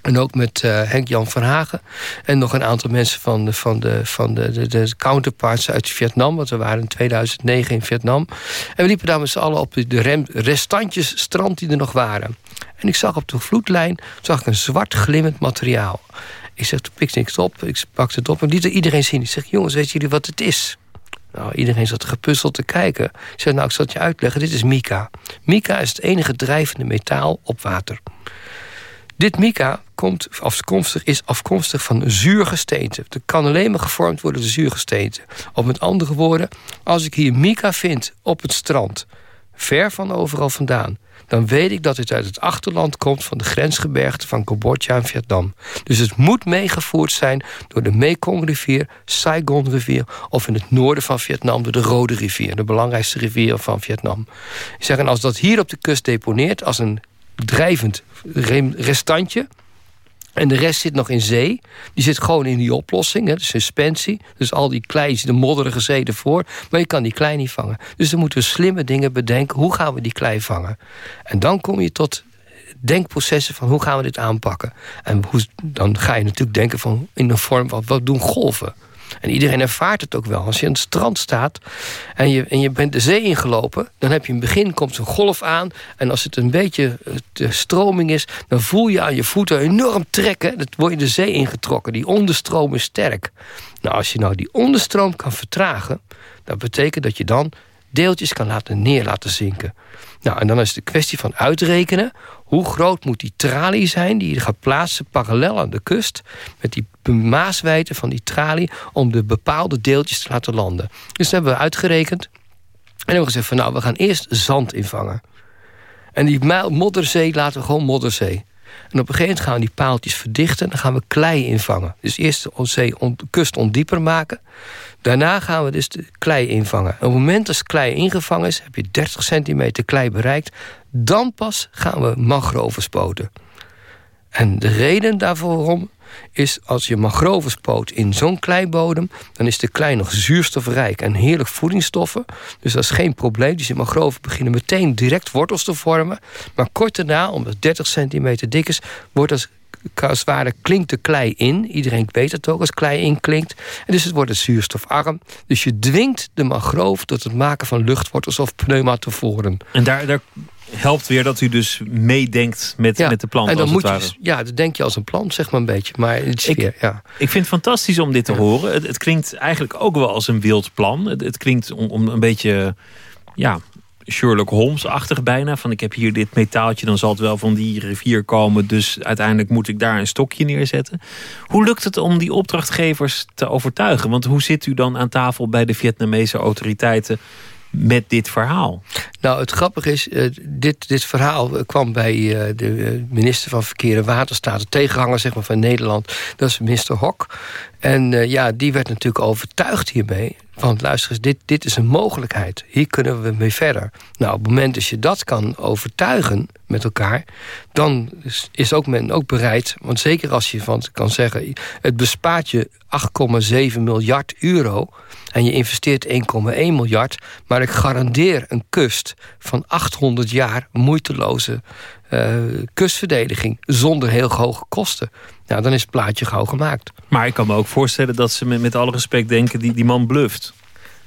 En ook met uh, Henk-Jan van Hagen. En nog een aantal mensen van de, van de, van de, de, de counterparts uit Vietnam. Want we waren in 2009 in Vietnam. En we liepen daar met z'n allen op de restantjes strand die er nog waren. En ik zag op de vloedlijn zag ik een zwart glimmend materiaal. Ik zeg, pik niks op. Ik pakte het op en liet iedereen zien. Ik zeg, jongens, weten jullie wat het is? Nou, iedereen zat gepuzzeld te kijken. Ik zeg, nou, ik zal het je uitleggen. Dit is mica. Mica is het enige drijvende metaal op water. Dit mica komt afkomstig, is afkomstig van zuurgesteente. Het kan alleen maar gevormd worden door zuurgesteente. Of met andere woorden, als ik hier mica vind op het strand... ver van overal vandaan dan weet ik dat het uit het achterland komt van de grensgebergte van Cambodja en Vietnam. Dus het moet meegevoerd zijn door de Mekong-rivier, Saigon-rivier of in het noorden van Vietnam door de Rode rivier, de belangrijkste rivier van Vietnam. Ik zeg, en als dat hier op de kust deponeert als een drijvend restantje, En de rest zit nog in zee. Die zit gewoon in die oplossing, hè, de suspensie. Dus al die klei, de modderige zee ervoor. Maar je kan die klei niet vangen. Dus dan moeten we slimme dingen bedenken. Hoe gaan we die klei vangen? En dan kom je tot denkprocessen van hoe gaan we dit aanpakken. En hoe, dan ga je natuurlijk denken van in een vorm van wat doen golven. En iedereen ervaart het ook wel. Als je aan het strand staat en je, en je bent de zee ingelopen... dan heb je het begin komt zo'n golf aan... en als het een beetje eh, de stroming is... dan voel je aan je voeten enorm trekken. Dan word je de zee ingetrokken. Die onderstroom is sterk. Nou, als je nou die onderstroom kan vertragen... dat betekent dat je dan deeltjes kan laten neer laten zinken. Nou, en dan is het de kwestie van uitrekenen... hoe groot moet die tralie zijn die je gaat plaatsen parallel aan de kust... met die maaswijte van die tralie om de bepaalde deeltjes te laten landen. Dus dat hebben we uitgerekend. En hebben we gezegd van nou, we gaan eerst zand invangen. En die modderzee laten we gewoon modderzee. En op een gegeven moment gaan we die paaltjes verdichten... en dan gaan we klei invangen. Dus eerst de, zee kust ondieper maken. Daarna gaan we dus de klei invangen. En op het moment dat klei ingevangen is... heb je 30 centimeter klei bereikt. Dan pas gaan we mangroven spoten. En de reden daarvoor waarom is als je mangroven spoot in zo'n kleibodem... dan is de klei nog zuurstofrijk en heerlijk voedingsstoffen. Dus dat is geen probleem. Dus die mangroven beginnen meteen direct wortels te vormen. Maar kort daarna, omdat het 30 centimeter dik is... wordt als ware klinkt de klei in. Iedereen weet het ook als klei inklinkt. En dus het wordt zuurstofarm. Dus je dwingt de mangrove tot het maken van luchtwortels of pneumatoforen. En daar, daar helpt weer dat u dus meedenkt met, met de plant. En dan moet je, dus- ja, dat denk je als een plant, zeg maar een beetje. Maar het ik, weer, ja. ik vind het fantastisch om dit te horen. Het, het, klinkt eigenlijk ook wel als een wild plan. Het, het klinkt om, om een beetje ja, Sherlock Holmes-achtig bijna. Van ik heb hier dit metaaltje, dan zal het wel van die rivier komen. Dus uiteindelijk moet ik daar een stokje neerzetten. Hoe lukt het om die opdrachtgevers te overtuigen? Want hoe zit u dan aan tafel bij de Vietnamese autoriteiten met dit verhaal? Nou, het grappige is, uh, dit, dit verhaal kwam bij uh, de minister van Verkeer en Waterstaat... de tegenhanger zeg maar, van Nederland, dat is minister Hok. En ja, die werd natuurlijk overtuigd hiermee. Want luister eens, dit, dit is een mogelijkheid. Hier kunnen we mee verder. Nou, op het moment dat je dat kan overtuigen met elkaar... dan is, is ook men ook bereid... want zeker als je van kan zeggen... het bespaart je 8,7 miljard euro... en je investeert 1,1 miljard... maar ik garandeer een kust van 800 jaar moeiteloze uh, kustverdediging... zonder heel hoge kosten. Nou, dan is het plaatje gauw gemaakt. Maar ik kan me ook voorstellen dat ze met, met alle respect denken... die, die man bluft.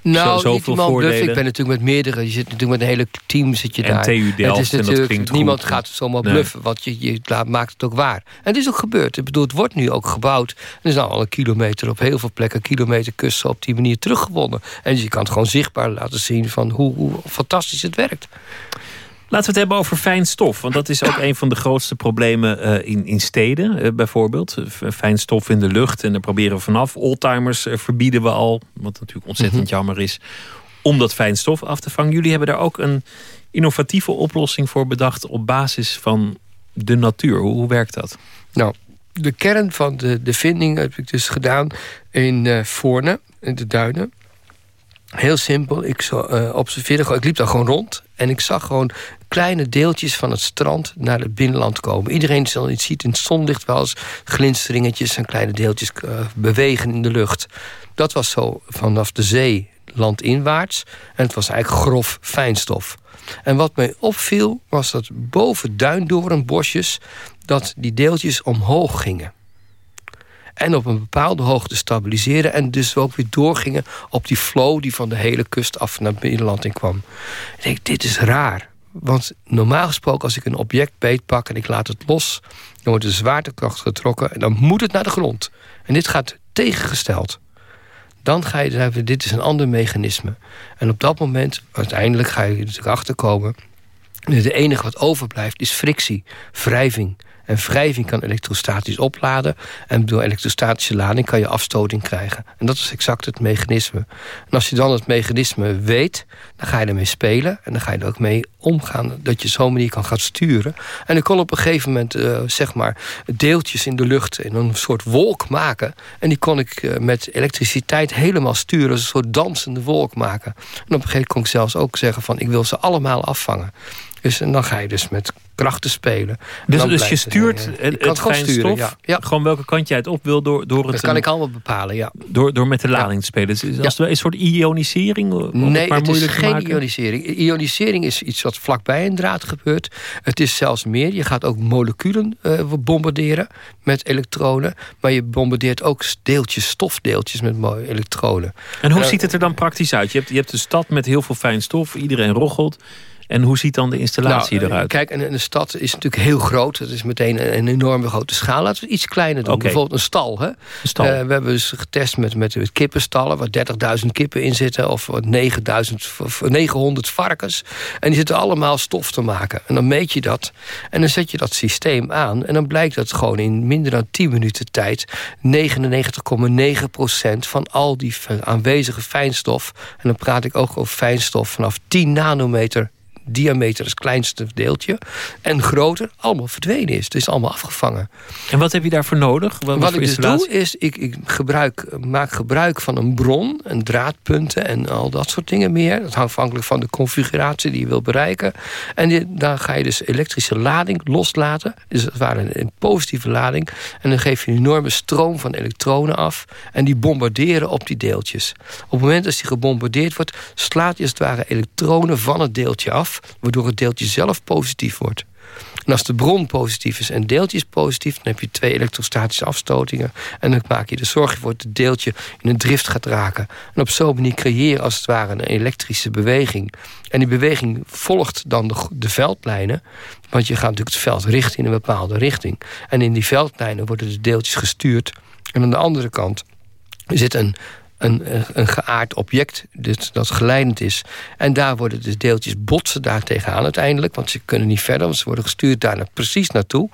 Nou, Zo, niet die man bluft. Ik ben natuurlijk met meerdere. Je zit natuurlijk met een hele team zit je en daar. TU Delft, het is natuurlijk, niemand gaat zomaar bluffen. Want je, je maakt het ook waar. En het is ook gebeurd. Ik bedoel, het wordt nu ook gebouwd. Er is nou al een kilometer op heel veel plekken... kilometer kussen op die manier teruggewonnen. En je kan het gewoon zichtbaar laten zien... van hoe, hoe fantastisch het werkt. Laten we het hebben over fijn stof. Want dat is ook een van de grootste problemen uh, in, in steden, uh, bijvoorbeeld. Fijn stof in de lucht en daar proberen we vanaf. Oldtimers uh, verbieden we al, wat natuurlijk ontzettend mm -hmm. jammer is... om dat fijn stof af te vangen. Jullie hebben daar ook een innovatieve oplossing voor bedacht... op basis van de natuur. Hoe, hoe werkt dat? Nou, de kern van de, de vinding heb ik dus gedaan in Voorne, in de duinen. Heel simpel, ik uh, observeerde, ik liep daar gewoon rond... en ik zag gewoon kleine deeltjes van het strand naar het binnenland komen. Iedereen ziet in het zonlicht wel eens glinsteringetjes... en kleine deeltjes uh, bewegen in de lucht. Dat was zo vanaf de zee landinwaarts. En het was eigenlijk grof fijnstof. En wat mij opviel was dat boven duindoornbosjes... dat die deeltjes omhoog gingen en op een bepaalde hoogte stabiliseren... en dus ook weer doorgingen op die flow die van de hele kust af naar het binnenland in kwam. Ik denk, dit is raar. Want normaal gesproken als ik een object beetpak en ik laat het los... dan wordt de zwaartekracht getrokken en dan moet het naar de grond. En dit gaat tegengesteld. Dan ga je zeggen, dit is een ander mechanisme. En op dat moment, uiteindelijk ga je natuurlijk achterkomen... het enige wat overblijft is frictie, wrijving. En wrijving kan elektrostatisch opladen. En door elektrostatische lading kan je afstoting krijgen. En dat is exact het mechanisme. En als je dan het mechanisme weet, dan ga je ermee spelen. En dan ga je er ook mee omgaan dat je zo'n manier kan gaan sturen. En ik kon op een gegeven moment, uh, zeg maar, deeltjes in de lucht... in een soort wolk maken. En die kon ik uh, met elektriciteit helemaal sturen. Als een soort dansende wolk maken. En op een gegeven moment kon ik zelfs ook zeggen van... ik wil ze allemaal afvangen. Dus en dan ga je dus met krachten spelen. Dus, dus je stuurt het, het, het fijnstof, ja. ja. gewoon welke kant jij het op wil door, door het... Dat kan ik allemaal bepalen, ja. Door, door met de lading te spelen. Dus is als een soort ionisering? Nee, het, het is geen ionisering. Ionisering is iets wat vlakbij een draad gebeurt. Het is zelfs meer. Je gaat ook moleculen uh, bombarderen met elektronen. Maar je bombardeert ook deeltjes, stofdeeltjes met mooie elektronen. En hoe uh, ziet het er dan praktisch uit? Je hebt, je hebt een stad met heel veel fijn stof. Iedereen roggelt. En hoe ziet dan de installatie nou, eruit? Kijk, een, een, stad is natuurlijk heel groot. Het is meteen een, enorme grote schaal. Laten we iets kleiner doen. Okay. Bijvoorbeeld een stal. Hè? Een stal. Uh, we hebben dus getest met, met, met kippenstallen... waar 30.000 kippen in zitten. Of 9000, 900 varkens. En die zitten allemaal stof te maken. En dan meet je dat. En dan zet je dat systeem aan. En dan blijkt dat gewoon in minder dan 10 minuten tijd... 99,9% van al die aanwezige fijnstof... en dan praat ik ook over fijnstof vanaf 10 nanometer diameter, het kleinste deeltje, en groter, allemaal verdwenen is. Het is allemaal afgevangen. En wat heb je daarvoor nodig? Wat, wat ik dus doe, is ik, ik gebruik, maak gebruik van een bron, en draadpunten en al dat soort dingen meer. Dat hangt afhankelijk van de configuratie die je wil bereiken. En die, dan ga je dus elektrische lading loslaten. Dus het ware een, een positieve lading. En dan geef je een enorme stroom van elektronen af. En die bombarderen op die deeltjes. Op het moment dat die gebombardeerd wordt, slaat je als het ware elektronen van het deeltje af waardoor het deeltje zelf positief wordt. En als de bron positief is en deeltje is positief... dan heb je twee elektrostatische afstotingen. En dan maak je de zorg ervoor dat het deeltje in een drift gaat raken. En op zo'n manier creëer je als het ware een elektrische beweging. En die beweging volgt dan de, de veldlijnen. Want je gaat natuurlijk het veld richten in een bepaalde richting. En in die veldlijnen worden de deeltjes gestuurd. En aan de andere kant zit een een, een geaard object dat, dat geleidend is. En daar worden de deeltjes botsen daar tegenaan uiteindelijk. Want ze kunnen niet verder, want ze worden gestuurd daar precies naartoe.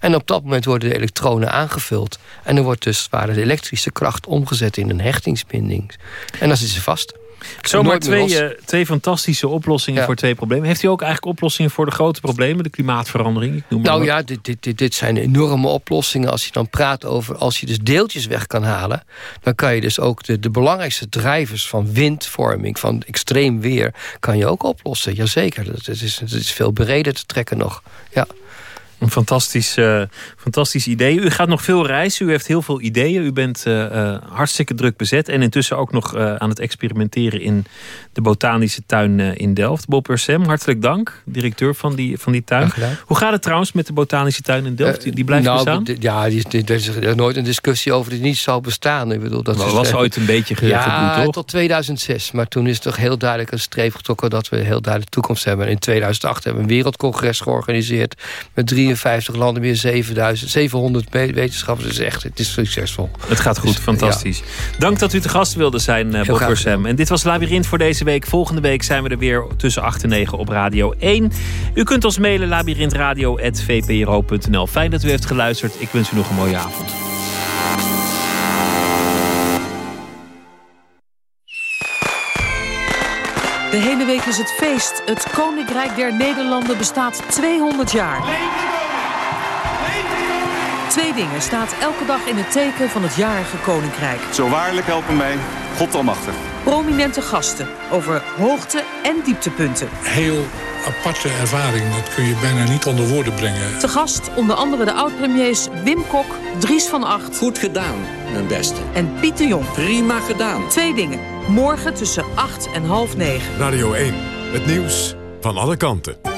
En op dat moment worden de elektronen aangevuld. En dan wordt dus waar de elektrische kracht omgezet in een hechtingsbinding. En dan zit ze vast. Zomaar twee, uh, twee fantastische oplossingen ja. voor twee problemen. Heeft u ook eigenlijk oplossingen voor de grote problemen? De klimaatverandering? Ik noem nou ja, dit, dit, dit zijn enorme oplossingen. Als je dan praat over... als je dus deeltjes weg kan halen... dan kan je dus ook de, de belangrijkste drijvers van windvorming... van extreem weer, kan je ook oplossen. Jazeker, dat is, dat is veel breder te trekken nog. Ja. Een fantastisch, uh, fantastisch idee. U gaat nog veel reizen. U heeft heel veel ideeën. U bent uh, uh, hartstikke druk bezet. En intussen ook nog aan het experimenteren in de botanische tuin in Delft. Bob Ursem, hartelijk dank. Directeur van die, van die tuin. Hoe gaat het trouwens met de botanische tuin in Delft? Die, die blijft nou, bestaan? Ja, die, die, er is nooit een discussie over die niet zou bestaan. Ik bedoel, dat maar was ooit een beetje ge ja, gedoe, toch? tot 2006. Maar toen is toch heel duidelijk een streep getrokken... dat we een heel duidelijk toekomst hebben. En in 2008 hebben we een wereldcongres georganiseerd... met 53 landen, meer 7000, 700 wetenschappers. Het is echt het is succesvol. Het gaat goed, Dus, fantastisch. Dank dat u te gast wilde zijn, uh, Bob Sam. En dit was Labyrinth voor deze week. Volgende week zijn we er weer tussen 8 en 9 op Radio 1. U kunt ons mailen labyrinthradio.vpro.nl. Fijn dat u heeft geluisterd. Ik wens u nog een mooie avond. De hele week is het feest. Het Koninkrijk der Nederlanden bestaat 200 jaar. Twee dingen staat elke dag in het teken van het jarige Koninkrijk. Zo waarlijk helpen mij, God almachtig. Prominente gasten over hoogte- en dieptepunten. Heel aparte ervaring, dat kun je bijna niet onder woorden brengen. Te gast onder andere de oud-premiers Wim Kok, Dries van Acht. Goed gedaan, mijn beste. En Piet de Jong. Prima gedaan. Twee dingen. Morgen tussen 8 en half 9. Radio 1. Het nieuws van alle kanten.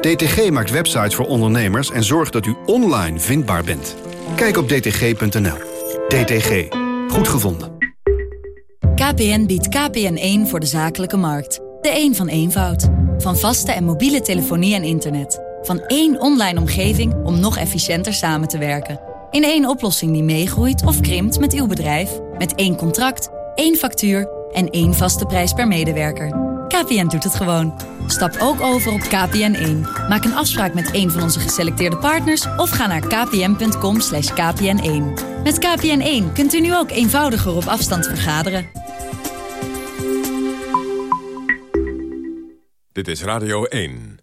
DTG maakt websites voor ondernemers en zorgt dat u online vindbaar bent. Kijk op dtg.nl. DTG. Goed gevonden. KPN biedt KPN1 voor de zakelijke markt. De een van eenvoud. Van vaste en mobiele telefonie en internet. Van één online omgeving om nog efficiënter samen te werken. In één oplossing die meegroeit of krimpt met uw bedrijf. Met één contract, één factuur en één vaste prijs per medewerker. KPN doet het gewoon. Stap ook over op KPN1. Maak een afspraak met een van onze geselecteerde partners... of ga naar kpn.com kpn1. Met KPN1 kunt u nu ook eenvoudiger op afstand vergaderen. Dit is Radio 1.